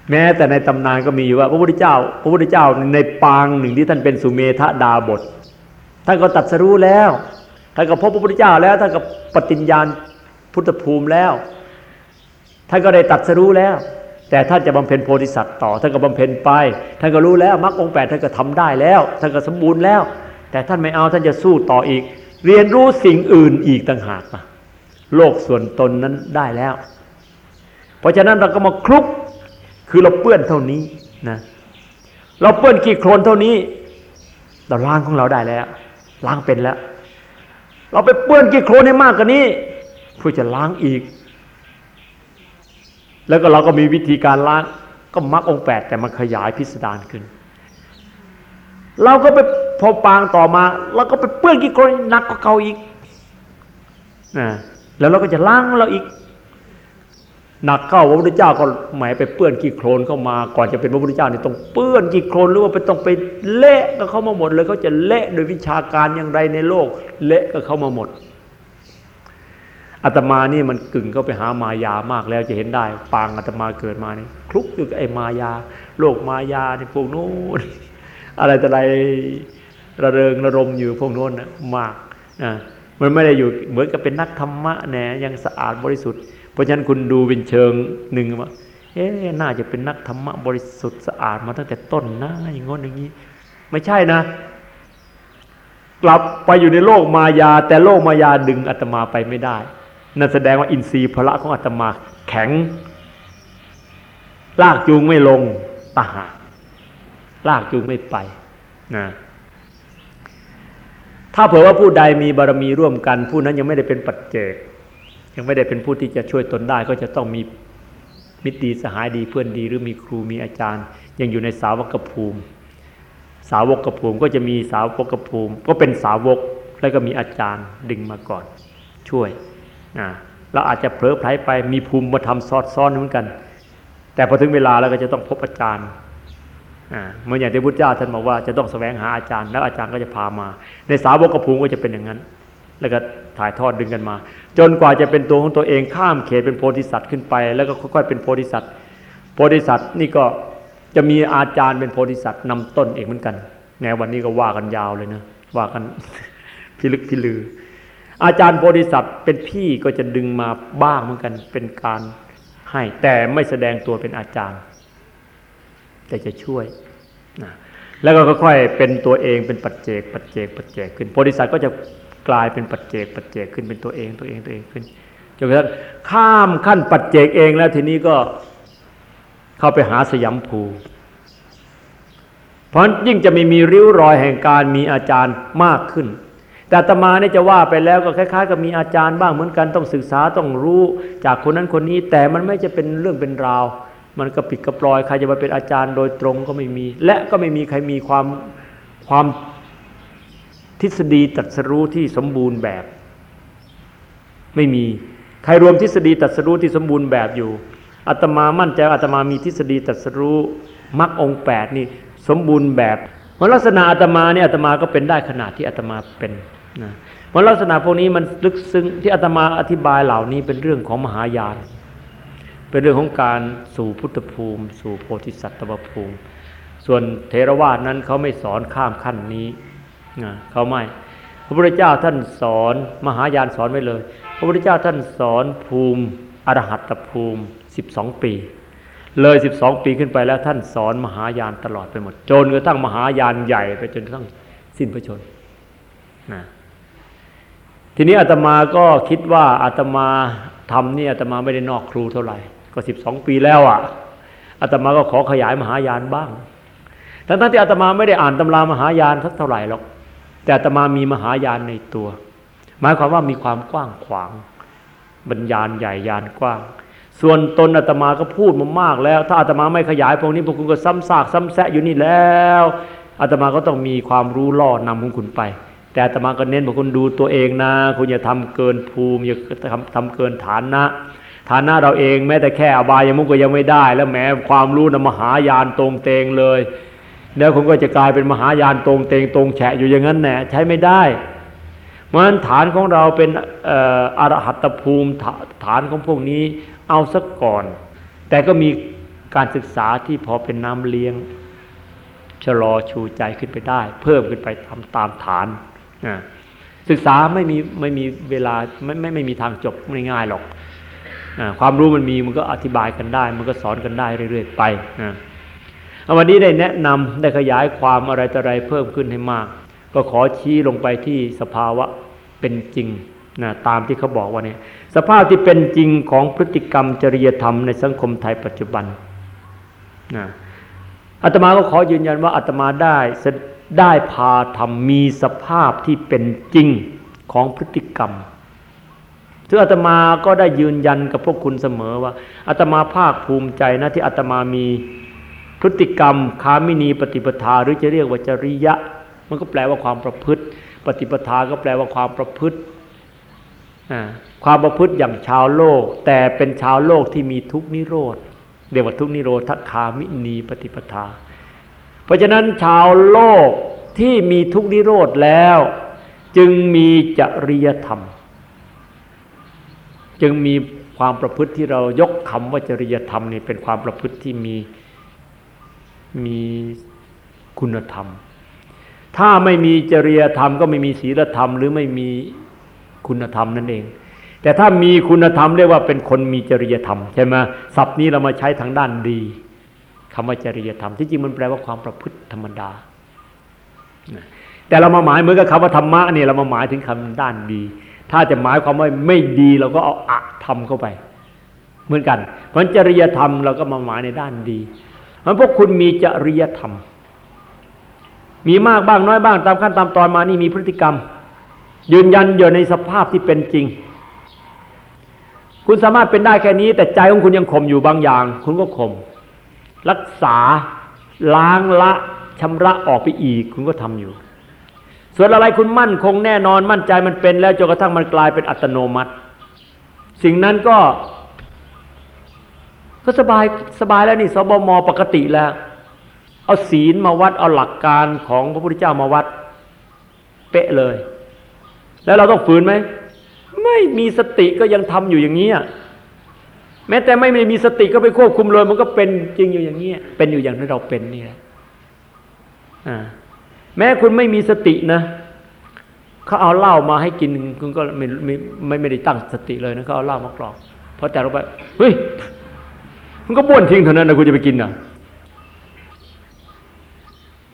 แม้แต่ในตำนานก็มีอยู่ว่า พระพุทธเจ้า พระพุทธเจ้าในปางหนึ่งที่ท่านเป็นสุเมธดาบท ท่านก็ตัดสรู้แล้วท่านก็พบพระพุทธเจ้าแล้วท่านก็ปฏิญญาณพุทธภูมิแล้วท่านก็ได้ตัดสรู้แล้ว แต่ท่านจะบำเพ็ญโพธิสัตว์ต่อท่านก็บำเพ็ญไปท่านก็รู้แล้วมรรคองแปดท่านก็ทำได้แล้วท่านก็สมบูรณ์แล้ว แต่ท่านไม่เอาท่านจะสู้ต่ออีก เรียนรู้สิ่งอื่นอีกต่างหากโลกส่วนตนนั้นได้แล้ว เพราะฉะนั้นเราก็มาคลุกคือเราเปื้อนเท่านี้นะเราเปื้อนกี่โคลนเท่านี้เราล้างของเราได้แล้ว ล้างเป็นแล้ว เราไปเปื้อนกี่โคลนให้มากกว่านี้เพื่อจะล้างอีก แล้วก็เราก็มีวิธีการล้างก็มักองแปดแต่มันขยายพิสดารขึ้น เราก็ไปพอปางต่อมาเราก็ไปเปื้อนกี่โคลนหนักกว่าเก่าอีกนะแล้วเราก็จะล้างเราอีก หนักเข้าพระพุทธเจ้าก็หมายไปเปื้อนกี่โคลนเข้ามา ก่อนจะเป็นพระพุทธเจ้านี่ต้องเปื้อนกี่โคลนหรือว่าไปต้องไปเละก็เข้ามาหมดเลยเขาจะเละโดยวิชาการอย่างไรในโลก เละก็เข้ามาหมดอาตมานี่มันกึ่งก็ไปหามายามากแล้วจะเห็นได้ ปางอาตมาเกิดมานี่คลุกอยู่กับไอ้มายา โลกมายาในพวกโน้นอะไรแต่ไรระเริงระรมอยู่พวกโน้นนะมากนะมันไม่ได้อยู่เหมือนกับเป็นนักธรรมะแหนยังสะอาดบริสุทธิ์ เพราะฉะนั้นคุณดูเป็นเชิงหนึ่งว่าเอ๊น่าจะเป็นนักธรรมะบริสุทธิ์สะอาดมาตั้งแต่ต้นนะอย่างงี้อย่างนี้ ไม่ใช่นะ กลับไปอยู่ในโลกมายา แต่โลกมายาดึงอาตมาไปไม่ได้นั่นแสดงว่าอินทรีย์พละของอาตมาแข็ง ลากจูงไม่ลงตาหาลากจูงไม่ไปนะถ้าเผื่อว่าผู้ใดมีบารมีร่วมกัน ผู้นั้นยังไม่ได้เป็นปัจเจก ยังไม่ได้เป็นผู้ที่จะช่วยตนได้ก็จะต้องมีมิตรดีสหายดีเพื่อนดีหรือมีครูมีอาจารย์ ยังอยู่ในสาวกภูมิ สาวกภูมิก็จะมีสาวกภูมิ ก็เป็นสาวกแล้วก็มีอาจารย์ดึงมาก่อน ช่วยนะเราอาจจะเผลอไผลไปมีภูมิมาทำซอดซ้อนเหมือนกัน แต่พอถึงเวลาแล้วก็จะต้องพบอาจารย์เมื่ออย่างที่พุทธเจ้าท่านบอกว่าจะต้องแสวงหาอาจารย์ แล้วอาจารย์ก็จะพามา ในสาวกภูมิก็จะเป็นอย่างนั้น แล้วก็ ถ่ายทอดดึงกันมา จนกว่าจะเป็นตัวของตัวเองข้ามเขตเป็นโพธิสัตว์ขึ้นไป แล้วก็ค่อยๆเป็นโพธิสัตว์โพธิสัตว์นี่ก็จะมีอาจารย์เป็นโพธิสัตว์นำต้นเองเหมือนกันแนวันนี้ก็ว่ากันยาวเลยนะว่ากันพิลึกพิลือ อาจารย์โพธิสัตว์เป็นพี่ก็จะดึงมาบ้างเหมือนกันเป็นการให้แต่ไม่แสดงตัวเป็นอาจารย์ แต่จะช่วยนะแล้วก็ค่อยๆเป็นตัวเองเป็นปัจเจกปัจเจกปัจเจกขึ้นโพธิสัตว์ก็จะ กลายเป็นปัจเจกปัจเจกขึ้นเป็นตัวเองตัวเองตัวเองขึ้นจนกระทั่งข้ามขั้นปัจเจกเองแล้วทีนี้ก็เข้าไปหาสยามภูเพราะยิ่งจะมีมีริ้วรอยแห่งการมีอาจารย์มากขึ้น แต่ตมาเนี่ยจะว่าไปแล้วก็คล้ายๆ กับมีอาจารย์บ้างเหมือนกันต้องศึกษาต้องรู้ จากคนนั้นคนนี้แต่มันไม่จะเป็นเรื่องเป็นราว มันก็ปิดกระปลอยใครจะมาเป็นอาจารย์โดยตรงก็ไม่มี และก็ไม่มีใครมีความความ ทฤษฎีตัดสรู้ที่สมบูรณ์แบบ ไม่มีใครรวมทฤษฎีตัดสรู้ที่สมบูรณ์แบบอยู่อาตมามั่นใจอาตมามีทฤษฎีตัดสรู้มรรคองแปดนี่สมบูรณ์แบบเพราะลักษณะอาตมาเนี่ยอาตมาก็เป็นได้ขนาดที่อาตมาเป็นนะเพราะลักษณะพวกนี้มันลึกซึ้งที่อาตมาอธิบายเหล่านี้เป็นเรื่องของมหายาน เป็นเรื่องของการสู่พุทธภูมิ สู่โพธิสัตว์ภูมิ ส่วนเทรวาสนั้นเขาไม่สอนข้ามขั้นนี้ เขาไม่ พระพุทธเจ้าท่านสอนมหายานสอนไว้เลย พระพุทธเจ้าท่านสอนภูมิอรหัตภูมิ 12 ปี เลย 12 ปีขึ้นไปแล้วท่านสอนมหายานตลอดไปหมด จนกระทั่งมหายานใหญ่ไปจนกระทั่งสิ้นพระชนนะทีนี้อาตมาก็คิดว่าอาตมาทำนี่อาตมาไม่ได้นอกครูเท่าไหร่ ก็ 12 ปีแล้วอะอาตมาก็ขอขยายมหายานบ้าง ทั้งที่อาตมาไม่ได้อ่านตำรามหายานสักเท่าไหร่หรอก แต่ตมามีมหายานในตัว หมายความว่ามีความกว้างขวางบรรยานใหญ่ยานกว้าง ส่วนตนอาตมาก็พูดมามากแล้ว ถ้าอาตมาไม่ขยายพวกนี้พวกคุณก็ซ้ำซากซ้ำแซะอยู่นี่แล้วอาตมาก็ต้องมีความรู้ล่อนำของคุณไป แต่อาตมาก็เน้นบอกคุณดูตัวเองนะ คุณอย่าทำเกินภูมิอย่าทำทำเกินฐานนะ ฐานะเราเองแม้แต่แค่อบายมุกก็ยังไม่ได้ แล้วแม้ความรู้นมหายานตรงเตงเลย แล้วคุณก็จะกลายเป็นมหายานตรงเตงตรงแฉะอยู่อย่างนั้นแหละใช้ไม่ได้เพราะฉะนั้นฐานของเราเป็นอรหัตภูมิฐานของพวกนี้เอาสักก่อน แต่ก็มีการศึกษาที่พอเป็นน้ำเลี้ยงชะลอชูใจขึ้นไปได้ เพิ่มขึ้นไปทำตามฐานศึกษาไม่มีไม่มีเวลาไม่ไม่ไม่มีทางจบง่ายๆหรอกความรู้มันมีมันก็อธิบายกันได้ มันก็สอนกันได้เรื่อยๆไป วันนี้ได้แนะนำได้ขยายความอะไรต่ออะไรเพิ่มขึ้นให้มาก ก็ขอชี้ลงไปที่สภาวะเป็นจริงนะตามที่เขาบอกว่าเนี่ยสภาพที่เป็นจริงของพฤติกรรมจริยธรรมในสังคมไทยปัจจุบันนะอาตมาก็ขอยืนยันว่าอาตมาได้ได้พาทำมีสภาพที่เป็นจริงของพฤติกรรมซึ่งอาตมาก็ได้ยืนยันกับพวกคุณเสมอว่าอาตมาภาคภูมิใจนะที่อาตมามี พฤติกรรมคามินีปฏิปทาหรือจะเรียกว่าจริยะ มันก็แปลว่าความประพฤติ ปฏิปทาก็แปลว่าความประพฤติความประพฤติอย่างชาวโลก แต่เป็นชาวโลกที่มีทุกนิโรธเรียกว่าทุกนิโรธคามินีปฏิปทา เพราะฉะนั้นชาวโลกที่มีทุกนิโรธแล้ว จึงมีจริยธรรม จึงมีความประพฤติที่เรายกคำว่าจริยธรรมนี่เป็นความประพฤติที่มี มีคุณธรรม ถ้าไม่มีจริยธรรม ก็ไม่มีศีลธรรม หรือไม่มีคุณธรรมนั่นเอง แต่ถ้ามีคุณธรรมเรียกว่าเป็นคนมีจริยธรรมใช่ไหมศัพท์นี้เรามาใช้ทางด้านดีคำว่าจริยธรรม ที่จริงมันแปลว่าความประพฤติธรรมดา แต่เรามาหมายเหมือนกับคำว่าธรรมะเนี่ยเรามาหมายถึงคำด้านดี ถ้าจะหมายความว่าไม่ดีเราก็เอาอะธรรมเข้าไป เหมือนกัน เพราะจริยธรรมเราก็มาหมายในด้านดี มันพวกคุณมีจริยธรรม มีมากบ้างน้อยบ้างตามขั้นตามตอนมานี่มีพฤติกรรม ยืนยันอยู่ในสภาพที่เป็นจริง คุณสามารถเป็นได้แค่นี้ แต่ใจของคุณยังข่มอยู่บางอย่าง คุณก็ข่มรักษาล้างละชำระออกไปอีก คุณก็ทำอยู่ ส่วนอะไรคุณมั่นคงแน่นอนมั่นใจมันเป็นแล้วจนกระทั่งมันกลายเป็นอัตโนมัติ สิ่งนั้นก็ ก็สบายสบายแล้วนี่สบมปกติแล้ว เอาศีลมาวัดเอาหลักการของพระพุทธเจ้ามาวัด เป๊ะเลย แล้วเราต้องฝืนไหมไม่มีสติก็ยังทำอยู่อย่างนี้แม้แต่ไม่มีสติก็ไปควบคุมเลยมันก็เป็นจริงอยู่อย่างนี้เป็นอยู่อย่างที่เราเป็นนี่แหละแม้คุณไม่มีสตินะเขาเอาเหล้ามาให้กินคุณก็ไม่ไม่ไม่ได้ตั้งสติเลยนะเขาเอาเหล้ามากรอกพอแต่เราไปเฮ้ย มันก็บ้วนทิ้งเท่านั้นนะคุณจะไปกินอะ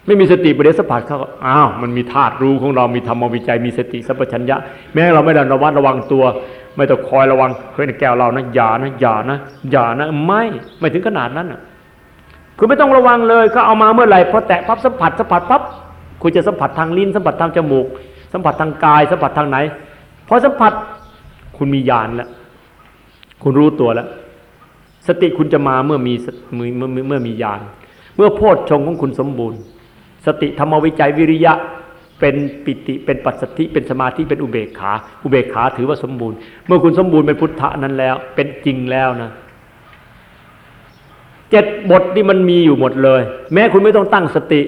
ไม่มีสติประเดี๋ยวสัมผัสเขาอ้าวมันมีธาตุรู้ของเรามีธรรมวิจัยมีสติสัพพัญญะ แม้เราไม่ได้ระวัดระวังตัว ไม่ต้องคอยระวังเฮ้ยแก้วเรานะอย่านะอย่านะอย่านะไม่ไม่ถึงขนาดนั้นอะคุณไม่ต้องระวังเลยเขาเอามาเมื่อไหร่พอแตะปั๊บสัมผัสสัมผัสปั๊บคุณจะสัมผัสทางลิ้นสัมผัสทางจมูก สัมผัสทางกายสัมผัสทางไหนพอสัมผัสคุณมีญาณแล้วคุณรู้ตัวแล้ว สติคุณจะมาเมื่อมีเมื่อเมื่อมีญาณเมื่อโพชฌงของคุณสมบูรณ์ สติธรรมวิจัยวิริยะเป็นปิติเป็นปัสสติเป็นสมาธิเป็นอุเบกขา อุเบกขาถือว่าสมบูรณ์ เมื่อคุณสมบูรณ์เป็นพุทธะนั้นแล้ว เป็นจริงแล้วนะเจ็ดบทที่มันมีอยู่หมดเลย แม้คุณไม่ต้องตั้งสติ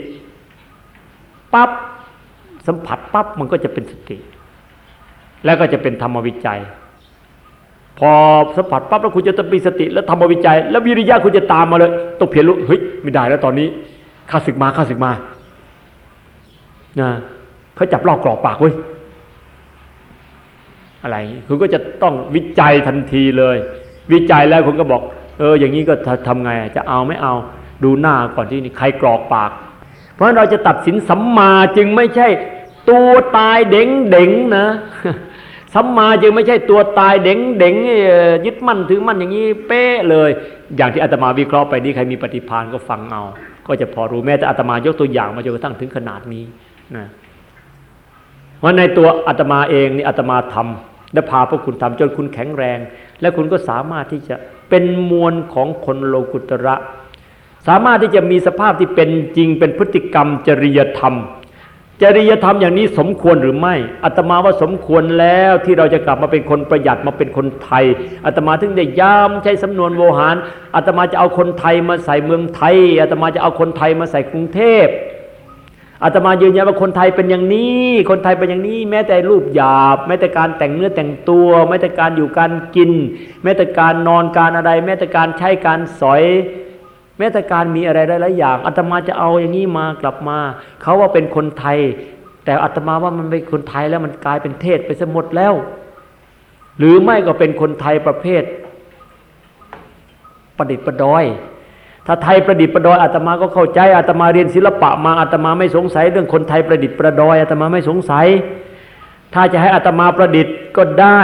ปั๊บสัมผัสปั๊บมันก็จะเป็นสติ แล้วก็จะเป็นธรรมวิจัย พอสัมผัสปั๊บแล้วคุณจะต้องมีสติแล้วทำวิจัย แล้ววิริยะคุณจะตามมาเลยต้องเพียรรู้เฮ้ยไม่ได้แล้วตอนนี้ข้าศึกมาข้าศึกมานะเขาจับลอกกรอกปากเว้ยอะไรคุณก็จะต้องวิจัยทันทีเลย วิจัยแล้วคนก็บอก เออ อย่างนี้ก็ทำไงจะเอาไม่เอา ดูหน้าก่อนที่นี่ใครกรอกปาก เพราะเราจะตัดสินสัมมาจึงไม่ใช่ ตัวตายเด้งเด้งนะ สัมมาจึงไม่ใช่ตัวตายเด้งเด้งยึดมั่นถือมั่นอย่างนี้เป๊ะเลย อย่างที่อาตมาวิเคราะห์ไปนี่ใครมีปฏิภาณก็ฟังเอา ก็จะพอรู้แม้แต่อาตมายกตัวอย่างมาจนกระทั่งถึงขนาดนี้นะว่าในตัวอาตมาเองนี่อาตมาทำและพาพวกคุณทำจนคุณแข็งแรง และคุณก็สามารถที่จะเป็นมวลของคนโลกุตระ สามารถที่จะมีสภาพที่เป็นจริงเป็นพฤติกรรมจริยธรรม จริยธรรมอย่างนี้สมควรหรือไม่อาตมาว่าสมควรแล้วที่เราจะกลับมาเป็นคนประหยัดมาเป็นคนไทยอาตมาถึงได้ย้ำใช้สำนวนโวหารอาตมาจะเอาคนไทยมาใส่เมืองไทยอาตมาจะเอาคนไทยมาใส่กรุงเทพอาตมายืนยันว่าคนไทยเป็นอย่างนี้ คนไทยเป็นอย่างนี้ แม้แต่รูปหยาบ แม้แต่การแต่งเนื้อแต่งตัว แม้แต่การอยู่การกิน แม้แต่การนอนการอะไร แม้แต่การใช้การสอย ม้แต่การมีอะไรหลายๆอย่างอาตมาจะเอาอย่างนี้มากลับมาเขาว่าเป็นคนไทย แต่อาตมาว่ามันเป็นคนไทยแล้วมันกลายเป็นเทศไปซะหมดแล้ว หรือไม่ก็เป็นคนไทยประเภท ประดิษฐ์ประดอย ถ้าไทยประดิษฐ์ประดอยอาตมาก็เข้าใจอาตมาเรียนศิลปะมาอาตมาไม่สงสัย เรื่องคนไทยประดิษฐ์ประดอยอาตมาไม่สงสัย ถ้าจะให้อาตมาประดิษฐ์ก็ได้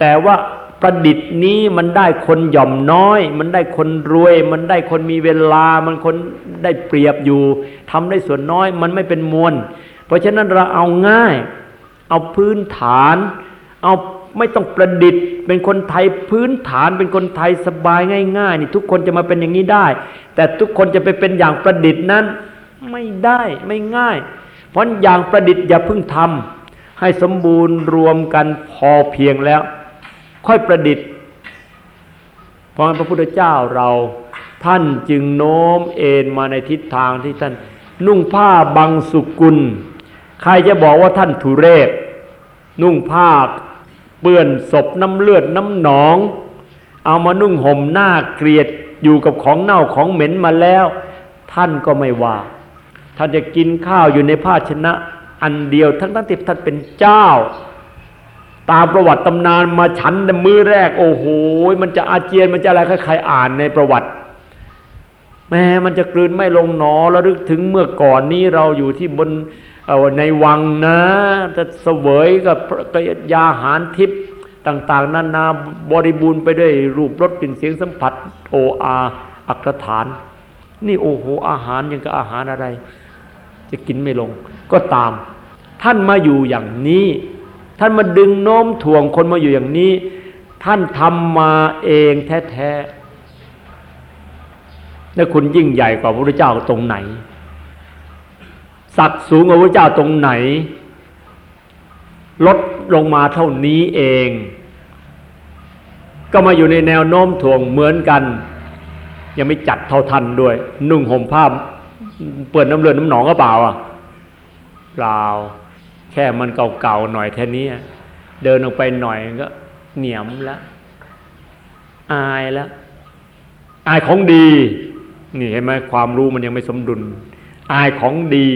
แต่ว่า ประดิษฐ์นี้มันได้คนหย่อมน้อย มันได้คนรวย มันได้คนมีเวลา มันคนได้เปรียบอยู่ทำได้ส่วนน้อยมันไม่เป็นมวล เพราะฉะนั้นเราเอาง่าย เอาพื้นฐาน เอาไม่ต้องประดิษฐ์ เป็นคนไทยพื้นฐานเป็นคนไทยสบายง่ายๆนี่ทุกคนจะมาเป็นอย่างนี้ได้ แต่ทุกคนจะไปเป็นอย่างประดิษฐ์นั้น ไม่ได้ไม่ง่าย เพราะอย่างประดิษฐ์อย่าเพิ่งทำให้สมบูรณ์รวมกันพอเพียงแล้ว ค่อยประดิษฐ์เพราะพระพุทธเจ้าเราท่านจึงโน้มเอ็นมาในทิศทางที่ท่านนุ่งผ้าบางสุกุล ใครจะบอกว่าท่านทุเรศ นุ่งผ้าเปื้อนศพน้ำเลือดน้ำหนอง เอามานุ่งห่มหน้าเกลียดอยู่กับของเน่าของเหม็นมาแล้ว ท่านก็ไม่ว่า ท่านจะกินข้าวอยู่ในภาชนะอันเดียวทั้งทั้งที่ท่านเป็นเจ้า ตามประวัติตำนานมาฉันในมือแรก โอ้โหมันจะอาเจียนมันจะอะไรใครอ่านในประวัติ แม้มันจะกลืนไม่ลงหนอแล้วลึกถึงเมื่อก่อนนี้เราอยู่ที่บนในวังนะจะเสวยกับยาหารทิพย์ต่าง ๆนานาบริบูรณ์ไปด้วยรูปรสกลิ่นเสียงสัมผัสโออาอักฐาน นี่โอ้โหอาหารยังกับอาหารอะไร จะกินไม่ลง ก็ตาม ท่านมาอยู่อย่างนี้ ท่านมาดึงโน้มถ่วงคนมาอยู่อย่างนี้ ท่านทำมาเองแท้ๆแล้วคุณยิ่งใหญ่กว่าพระพุทธเจ้าตรงไหนสักสูงกว่าพระเจ้าตรงไหน ลดลงมาเท่านี้เอง ก็มาอยู่ในแนวโน้มถ่วงเหมือนกัน ยังไม่จัดเท่าทันด้วย นุ่งห่มผ้าเปิดน้ำเลือดน้ำหนองก็เปล่าอะเปล่า ค่มันเก่าๆหน่อยแค่นี้เดินออกไปหน่อยก็เหนียมแล้วอายแล้วอายของดี นี่เห็นไหมความรู้มันยังไม่สมดุล อายของดี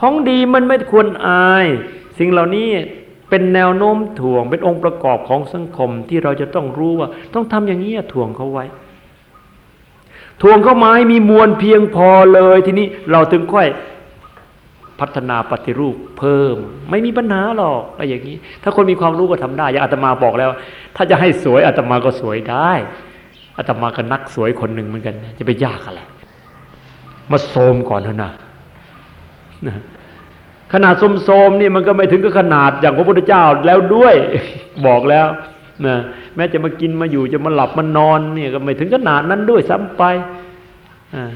ของดีมันไม่ควรอาย สิ่งเหล่านี้เป็นแนวโน้มถ่วง เป็นองค์ประกอบของสังคมที่เราจะต้องรู้ว่า ต้องทำอย่างนี้ถ่วงเขาไว้ถ่วงเข้ามาให้มีมวลเพียงพอเลย ทีนี้เราถึงค่อย พัฒนาปฏิรูปเพิ่ม ไม่มีปัญหาหรอกอะไรอย่างนี้ ถ้าคนมีความรู้ก็ทำได้อย่างอาตมาบอกแล้ว ถ้าจะให้สวยอาตมาก็สวยได้อาตมาก็นักสวยคนหนึ่งเหมือนกัน จะไปยากอะไรมาโสมก่อนเถอะนะขนาดสมโสมนี่มันก็ไม่ถึงกับขนาดอย่างพระพุทธเจ้าแล้วด้วยบอกแล้วนะแม้จะมากินมาอยู่จะมาหลับมานอนเนี่ยก็ไม่ถึงขนาดนั้นด้วยซ้ำไปอ่า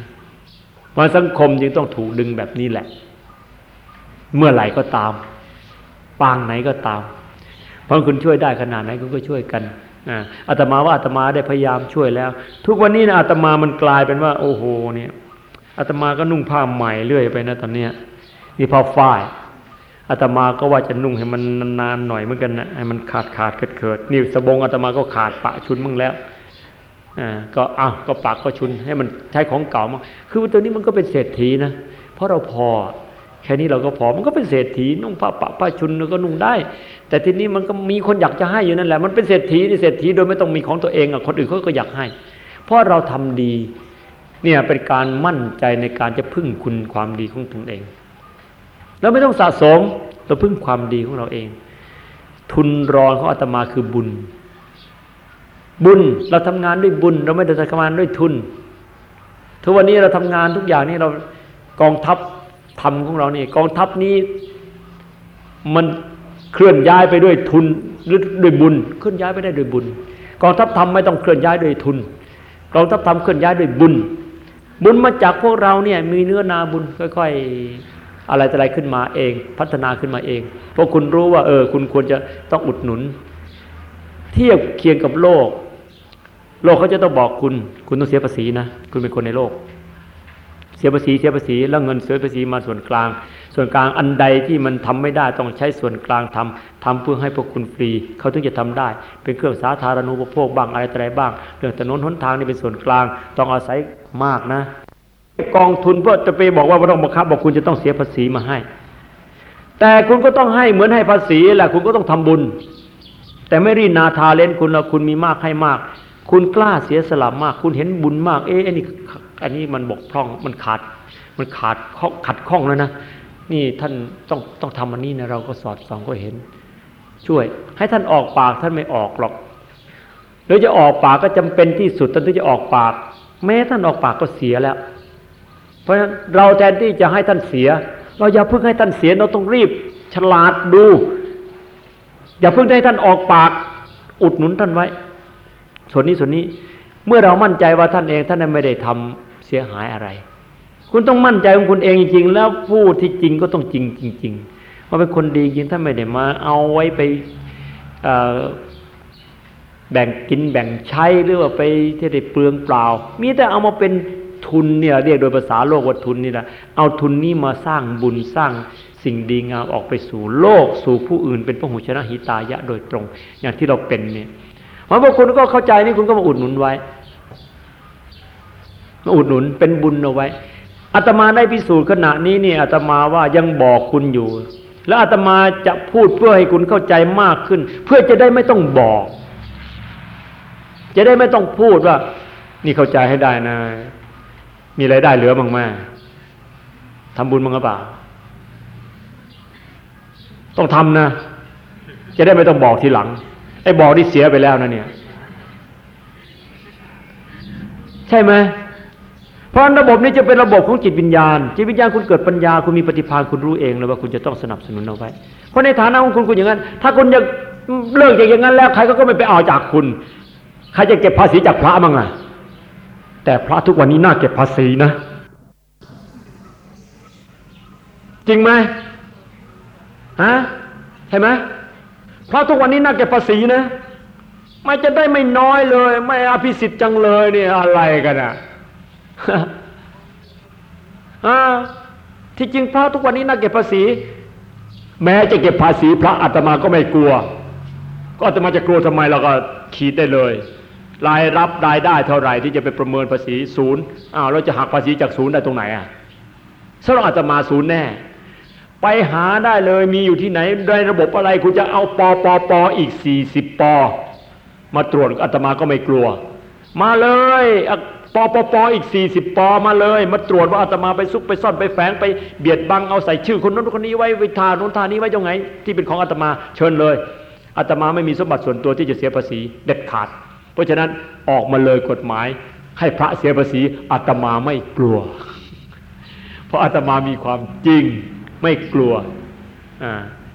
มาสังคมจึงต้องถูกดึงแบบนี้แหละ เมื่อไหร่ก็ตาม ปางไหนก็ตาม เพราะคุณช่วยได้ขนาดไหนคุณก็ช่วยกันอาตมาว่าอาตมาได้พยายามช่วยแล้ว ทุกวันนี้นะอาตมามันกลายเป็นว่า โอ้โหเนี่ยอาตมาก็นุ่งผ้าใหม่เรื่อยไปนะตอนเนี้ยนี่ผ้าฝ้ายอาตมาก็ว่าจะนุ่งให้มันนานๆหน่อยเหมือนกันนะให้มันขาดขาดเกิดเกิดนี่สบงอาตมาก็ขาดปะชุนมึงแล้วอ่าก็อ้าวก็ปากก็ชุนให้มันใช้ของเก่ามาคือตัวนี้มันก็เป็นเศรษฐีนะเพราะเราพอ แค่นี้เราก็พอมันก็เป็นเศรษฐีนุ่งผ้าปะผ้าชุนก็นุ่งได้ แต่ทีนี้มันก็มีคนอยากจะให้อยู่นั่นแหละมันเป็นเศรษฐีนี่เศรษฐีโดยไม่ต้องมีของตัวเองอะคนอื่นเขาก็อยากให้ เพราะเราทำดีเนี่ยเป็นการมั่นใจในการจะพึ่งคุณความดีของตนเอง แล้วไม่ต้องสะสมเราพึ่งความดีของเราเอง ทุนรอนของอาตมาคือบุญ บุญเราทำงานด้วยบุญ เราไม่ได้ทำงานด้วยทุนทุกวันนี้เราทำงานทุกอย่างนี่เรากองทัพ ทำของเรานี่กองทัพนี้ มันเคลื่อนย้ายไปด้วยทุนหรือด้วยบุญ เคลื่อนย้ายไปได้ด้วยบุญ กองทัพทำไม่ต้องเคลื่อนย้ายด้วยทุนกองทัพทำเคลื่อนย้ายด้วยบุญ บุญมาจากพวกเราเนี่ยมีเนื้อนาบุญค่อย ๆ อะไรอะไรขึ้นมาเอง พัฒนาขึ้นมาเอง เพราะคุณรู้ว่าเออ คุณควรจะต้องอุดหนุน เทียบเคียงกับโลก โลกเขาจะต้องบอกคุณ คุณต้องเสียภาษีนะ คุณเป็นคนในโลก สียภาษีเสียภาษีแล้วเงินเสียภาษีมาส่วนกลาง ส่วนกลางอันใดที่มันทำไม่ได้ต้องใช้ส่วนกลางทำทำเพื่อให้พวกคุณฟรี เขาถึงจะทำได้ เป็นเครื่องสาธารณูปโภคบ้างอะไรอะไรบ้างเรื่องถนนหนทางนี่เป็นส่วนกลาง ต้องอาศัยมากนะ กองทุนเพื่อจะไปบอกว่าไม่ต้องบังคับบอกคุณจะต้องเสียภาษีมาให้ แต่คุณก็ต้องให้เหมือนให้ภาษีแหละคุณก็ต้องทำบุญ แต่ไม่รีนาทาเลนคุณเราคุณมีมากให้มาก คุณกล้าเสียสละมาก คุณเห็นบุญมาก เอ๊ะนี่ อันนี้มันบกพร่องมันขาด มันขาดขัดข้องแล้วนะนี่ท่านต้องต้องทำอันนี้นะเราก็สอดส่องก็เห็น ช่วย ให้ท่านออกปากท่านไม่ออกหรอกหรือจะออกปากก็จำเป็นที่สุดท่านที่จะออกปาก แม้ท่านออกปากก็เสียแล้ว เพราะฉะนั้นเราแทนที่จะให้ท่านเสีย เราอย่าเพิ่งให้ท่านเสียเราต้องรีบ ฉลาดดู อย่าเพิ่งให้ท่านออกปาก อุดหนุนท่านไว้ ส่วนนี้ส่วนนี้ เมื่อเรามั่นใจว่าท่านเองท่านไม่ได้ทำเสียหายอะไร คุณต้องมั่นใจของคุณเองจริงๆแล้วผู้ที่จริงก็ต้องจริงจริงๆว่าเป็นคนดีจริงถ้าไม่ได้มา เอาไว้ไปแบ่งกินแบ่งใช้หรือว่าไปที่ได้เปลืองเปล่า มีแต่เอามาเป็นทุนเนี่ยเรียกโดยภาษาโลกว่าทุนนี่แหละเอาทุนนี้มาสร้างบุญสร้างสิ่งดีงามออกไปสู่โลกสู่ผู้อื่น เป็นพระหุชนะหิตายะโดยตรง อย่างที่เราเป็นเนี่ยเพราะบางคนก็เข้าใจนี่คุณก็มาอุดหนุนไว้ อุดหนุนเป็นบุญเอาไว้อาตมาได้พิสูจน์ขณะนี้นี่อาตมาว่ายังบอกคุณอยู่ แล้วอาตมาจะพูดเพื่อให้คุณเข้าใจมากขึ้น เพื่อจะได้ไม่ต้องบอก จะได้ไม่ต้องพูดว่า นี่เข้าใจให้ได้นะ มีไรายได้เหลือบ้างไหมทำบุญบ้างหรือเปล่าต้องทำนะ จะได้ไม่ต้องบอกทีหลัง ไอ้บอกที่เสียไปแล้วนะเนี่ย ใช่ไหม เพราะระบบนี้จะเป็นระบบของจิตวิญญาณ จิตวิญญาณคุณเกิดปัญญาคุณมีปฏิภาณคุณรู้เองเลยว่าคุณจะต้องสนับสนุนเอาไว้ เพราะในฐานะของคุณคุณอย่างนั้น ถ้าคุณจะเลิกอย่างนั้นแล้วใครก็ไม่ไปเอาจากคุณ ใครจะเก็บภาษีจากพระมั้งอะแต่พระทุกวันนี้น่าเก็บภาษีนะ จริงไหมฮะใช่ไหมพระทุกวันนี้น่าเก็บภาษีนะมันจะได้ไม่น้อยเลย ไม่อภิสิทธิ์จังเลยเนี่ยอะไรกันอะ ที่จริงพระทุกวันนี้นักเก็บภาษี แม้จะเก็บภาษีพระอาตมาก็ไม่กลัว ก็อาตมาจะกลัวทำไมเราก็ขีดได้เลย รายรับรายได้เท่าไหร่ที่จะไปประเมินภาษีศูนย์อ้าวเราจะหักภาษีจากศูนย์ได้ตรงไหนอะสำหรับอาตมาศูนย์แน่ ไปหาได้เลยมีอยู่ที่ไหนในระบบอะไรคุณจะเอาปอปอปออีกสี่สิบปอมาตรวจอาตมาก็ไม่กลัว มาเลย ปอปอปออีกสี่สิบปอมาเลย มาตรวจว่าอาตมาไปซุกไปซ่อนไปแฝงไปเบียดบังเอาใส่ชื่อคนนั้นคนนี้ไว้วิทานุนทานี้ไว้ยังไง ที่เป็นของอาตมาเชิญเลยอาตมาไม่มีสมบัติส่วนตัวที่จะเสียภาษีเด็ดขาด เพราะฉะนั้นออกมาเลยกฎหมาย ให้พระเสียภาษีอาตมาไม่กลัว เพราะอาตมามีความจริงไม่กลัว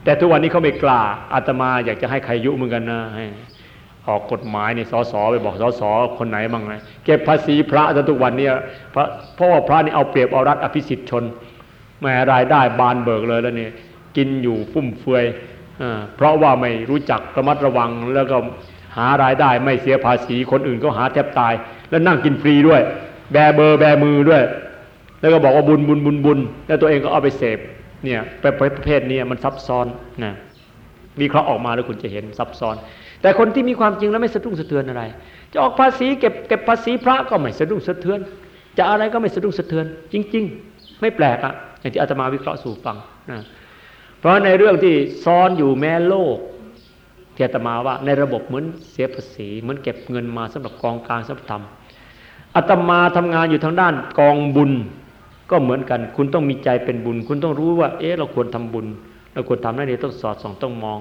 แต่ทุกวันนี้เขาไม่กล้าอาตมาอยากจะให้ใครยุเหมือนกันนะ ออกกฎหมายในสสไปบอกสสคนไหนบ้างไงเก็บภาษีพระทุกวันเนี้พระเพราะว่าพระนี่เอาเปรียบเอารัดอภิสิทธิ์ชนแม่รายได้บานเบิกเลยแล้วเนี่ยกินอยู่ฟุ่มเฟือยเพราะว่าไม่รู้จักระมัดระวังแล้วก็หารายได้ไม่เสียภาษีคนอื่นก็หาแทบตาย แล้วนั่งกินฟรีด้วย แบเบอร์แบมือด้วย แล้วก็บอกว่าบุญบุญบุญบุญแล้วตัวเองก็เอาไปเสพเนี่ยประเภทนี้มันซับซ้อนนะ มีเคราะห์ออกมาแล้วคุณจะเห็นซับซ้อน แต่คนที่มีความจริงแล้วไม่สะดุ้งสะเทือนอะไร จะออกภาษีเก็บเก็บภาษีพระก็ไม่สะดุ้งสะเทือน จะอะไรก็ไม่สะดุ้งสะเทือน จริง ๆ ไม่แปลกอะอย่างที่อาตมาวิเคราะห์สู่ฟังนะเพราะในเรื่องที่ซ้อนอยู่แม้โลกที่อาตมาว่าในระบบเหมือนเสียภาษีเหมือนเก็บเงินมาสำหรับกองกลางสำหรับทำอาตมาทำงานอยู่ทางด้านกองบุญก็เหมือนกัน คุณต้องมีใจเป็นบุญ คุณต้องรู้ว่า เอ๊ะเราควรทำบุญ เราควรทำนั่นนี่ต้องสอดส่องต้องมอง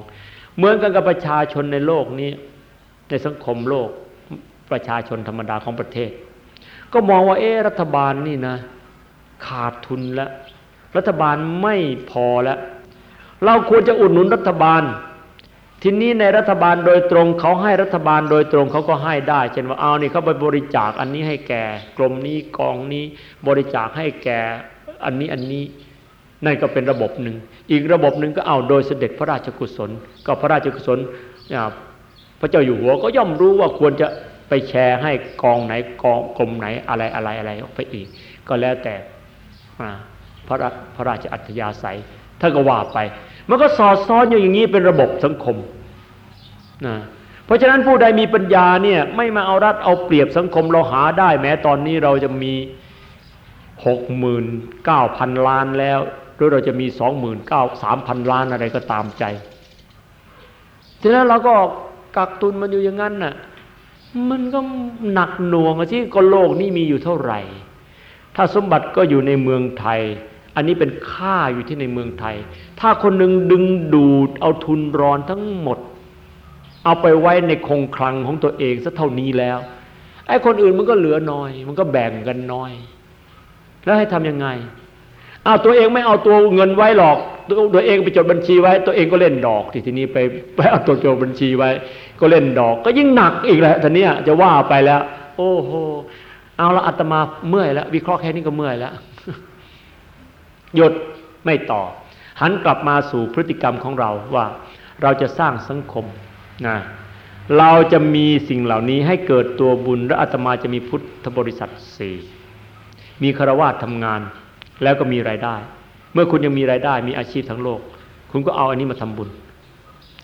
เหมือนกันกับประชาชนในโลกนี้ ในสังคมโลกประชาชนธรรมดาของประเทศ ก็มองว่าเอ๊ะรัฐบาลนี่นะ ขาดทุนแล้ว รัฐบาลไม่พอแล้ว เราควรจะอุดหนุนรัฐบาลทีนี้ในรัฐบาลโดยตรงเขาให้รัฐบาลโดยตรงเขาก็ให้ได้เช่นว่าเอานี่เขาไปบริจาคอันนี้ให้แก่ กรมนี้กองนี้บริจาคให้แก่อันนี้อันนี้ นั่นก็เป็นระบบหนึ่ง อีกระบบหนึ่งก็เอาโดยเสด็จพระราชกุศล ก็พระราชกุศลพระเจ้าอยู่หัวก็ย่อมรู้ว่าควรจะไปแชร์ให้กองไหนกองกรมไหนอะไรอะไรอะไรออกไปอีก ก็แล้วแต่พระพระราชอัธยาศัยท่านก็ว่าไป มันก็สอดซ้อนอยู่อย่างนี้เป็นระบบสังคมนะเพราะฉะนั้นผู้ใดมีปัญญาเนี่ยไม่มาเอารัดเอาเปรียบสังคมเราหาได้ แม้ตอนนี้เราจะมีหกหมื่นเก้าพันล้านแล้ว หรือเราจะมีสองหมื่นเก้าสามพันล้านอะไรก็ตามใจ ทีนั้นเราก็กักตุนมันอยู่อย่างนั้นน่ะ มันก็หนักหน่วงที่ก็โลกนี้มีอยู่เท่าไหร่ ถ้าสมบัติก็อยู่ในเมืองไทย อันนี้เป็นค่าอยู่ที่ในเมืองไทย ถ้าคนหนึ่งดึงดูดเอาทุนรอนทั้งหมด เอาไปไว้ในคงคลังของตัวเองซะเท่านี้แล้ว ไอ้คนอื่นมันก็เหลือน้อย มันก็แบ่งกันน้อย แล้วให้ทำยังไง เอาตัวเองไม่เอาตัวเงินไว้หรอกตัวเองไปจดบัญชีไว้ ตัวเองก็เล่นดอกทีทีนี้ไปไปเอาตัวจดบัญชีไว้ ก็เล่นดอก ก็ยิ่งหนักอีกแหละทีนี้จะว่าไปแล้ว โอ้โหเอาละอาตมาเมื่อยแล้ววิเคราะห์แค่นี้ก็เมื่อยแล้วหยุดไม่ต่อ หันกลับมาสู่พฤติกรรมของเราว่าเราจะสร้างสังคมนะเราจะมีสิ่งเหล่านี้ให้เกิดตัวบุญและอาตมาจะมีพุทธบริษัทสี่มีคารวะทำงาน แล้วก็มีรายได้ เมื่อคุณยังมีรายได้มีอาชีพทั้งโลก คุณก็เอาอันนี้มาทำบุญ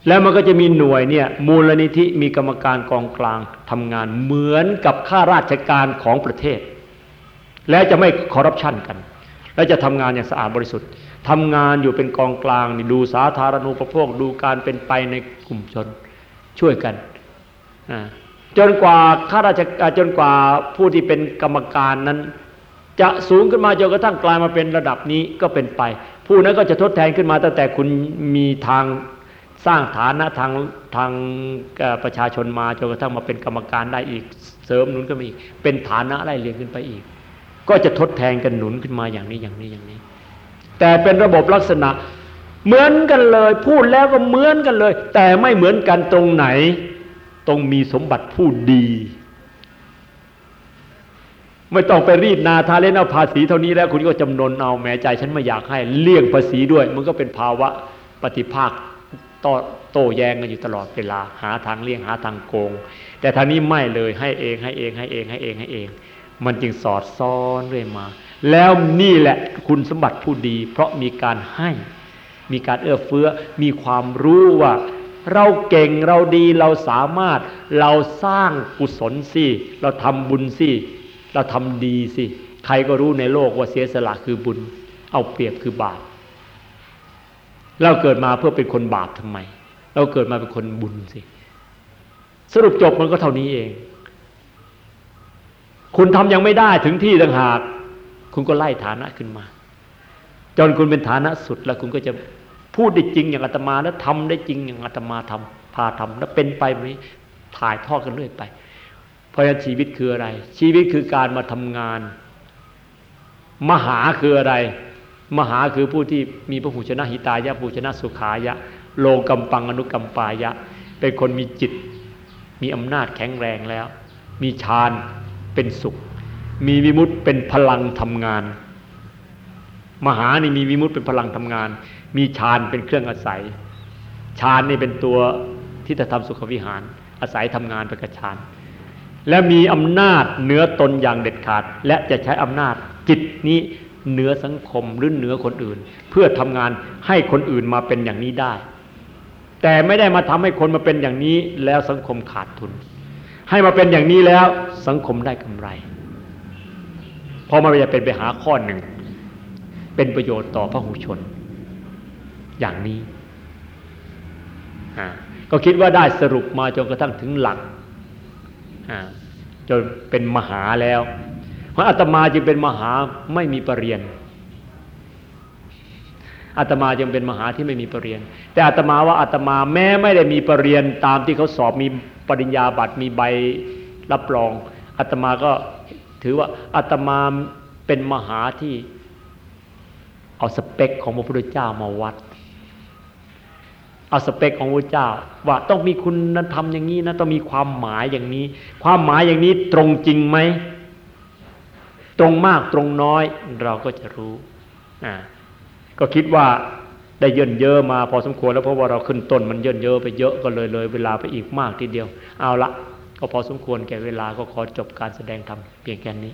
แล้วมันก็จะมีหน่วยเนี่ยมูลนิธิมีกรรมการกองกลางทำงานเหมือนกับข้าราชการของประเทศ แล้วจะไม่คอร์รัปชันกัน แล้วจะทำงานอย่างสะอาดบริสุทธิ์ทำงานอยู่เป็นกองกลางดูสาธารณูปโภคดูการเป็นไปในกลุ่มชนช่วยกันจนกว่าข้าราชการจนกว่าผู้ที่เป็นกรรมการนั้น จะสูงขึ้นมาจนกระทั่งกลายมาเป็นระดับนี้ก็เป็นไป ผู้นั้นก็จะทดแทนขึ้นมาตั้งแต่คุณมีทางสร้างฐานะทางทางประชาชนมาจนกระทั่งมาเป็นกรรมการได้อีกเสริมหนุนขึ้นมาอีก เป็นฐานะไล่เรียงขึ้นไปอีก ก็จะทดแทนกันหนุนขึ้นมาอย่างนี้อย่างนี้อย่างนี้ แต่เป็นระบบลักษณะเหมือนกันเลย พูดแล้วก็เหมือนกันเลย แต่ไม่เหมือนกันตรงไหน ตรงมีสมบัติผู้ดี ไม่ต้องไปรีดนาทาเล่นเอาภาษีเท่านี้แล้วคุณก็จำนนเอาแม้ใจฉันไม่อยากให้เลี่ยงภาษีด้วย มันก็เป็นภาวะปฏิภาคโตโตแย้งกันอยู่ตลอดเวลาหาทางเลี่ยงหาทางโกง แต่ทางนี้ไม่เลยให้เองให้เองให้เองให้เองให้เอง มันจึงสอดซ้อนเรื่อยมา แล้วนี่แหละคุณสมบัติผู้ดี เพราะมีการให้ มีการเอื้อเฟื้อมีความรู้ว่า เราเก่งเราดีเราสามารถเราสร้างกุศลสิเราทำบุญสิ เราทำดีสิ ใครก็รู้ในโลกว่าเสียสละคือบุญ เอาเปรียบคือบาปเราเกิดมาเพื่อเป็นคนบาปทำไม เราเกิดมาเป็นคนบุญสิ สรุปจบมันก็เท่านี้เอง คุณทำยังไม่ได้ถึงที่ต่างหาก คุณก็ไล่ฐานะขึ้นมา จนคุณเป็นฐานะสุดแล้วคุณก็จะพูดได้จริงอย่างอาตมาแล้วทำได้จริงอย่างอาตมาทำพาทำแล้วเป็นไปแบบนี้ถ่ายทอดกันเรื่อยไป เพราะฉะนั้นชีวิตคืออะไร ชีวิตคือการมาทำงาน มหาคืออะไร มหาคือผู้ที่มีพระหูชนะหิตายะผู้ชนะสุขายะ โลกัมปังอนุกัมปายะ เป็นคนมีจิต มีอำนาจแข็งแรงแล้ว มีฌานเป็นสุข มีวิมุตเป็นพลังทำงาน มหานี่มีวิมุตเป็นพลังทำงาน มีฌานเป็นเครื่องอาศัยฌานนี่เป็นตัวที่จะทำสุขวิหาร อาศัยทำงานไปกับฌาน และมีอำนาจเหนือตนอย่างเด็ดขาด และจะใช้อำนาจจิตนี้เหนือสังคมหรือเหนือคนอื่น เพื่อทำงานให้คนอื่นมาเป็นอย่างนี้ได้ แต่ไม่ได้มาทำให้คนมาเป็นอย่างนี้แล้วสังคมขาดทุน ให้มาเป็นอย่างนี้แล้วสังคมได้กำไรพอมาจะเป็นไปหาข้อหนึ่ง เป็นประโยชน์ต่อพระหูชน อย่างนี้ก็คิดว่าได้สรุปมาจนกระทั่งถึงหลัก จนเป็นมหาแล้ว เพราะอาตมาจึงเป็นมหาไม่มีปรริญญาอาตมาจึงเป็นมหาที่ไม่มีปรริญญาแต่อาตมาว่าอาตมาแม้ไม่ได้มีปรริญญาตามที่เขาสอบมีปริญญาบัตรมีใบรับรองอาตมาก็ถือว่าอาตมาเป็นมหาที่เอาสเปคของพระพุทธเจ้ามาวัด เอาสเปคของพระเจ้า ว่าต้องมีคุณธรรมอย่างนี้นะต้องมีความหมายอย่างนี้ ความหมายอย่างนี้ตรงจริงไหมตรงมากตรงน้อยเราก็จะรู้อ่าก็คิดว่าได้เยินเยอะมาพอสมควรแล้วเพราะว่าเราขึ้นต้นมันเยินเยอะไปเยอะก็เลยเลยเวลาไปอีกมากทีเดียว เอาละก็พอสมควรแก่เวลาก็ขอจบการแสดงธรรมเพียงแค่นี้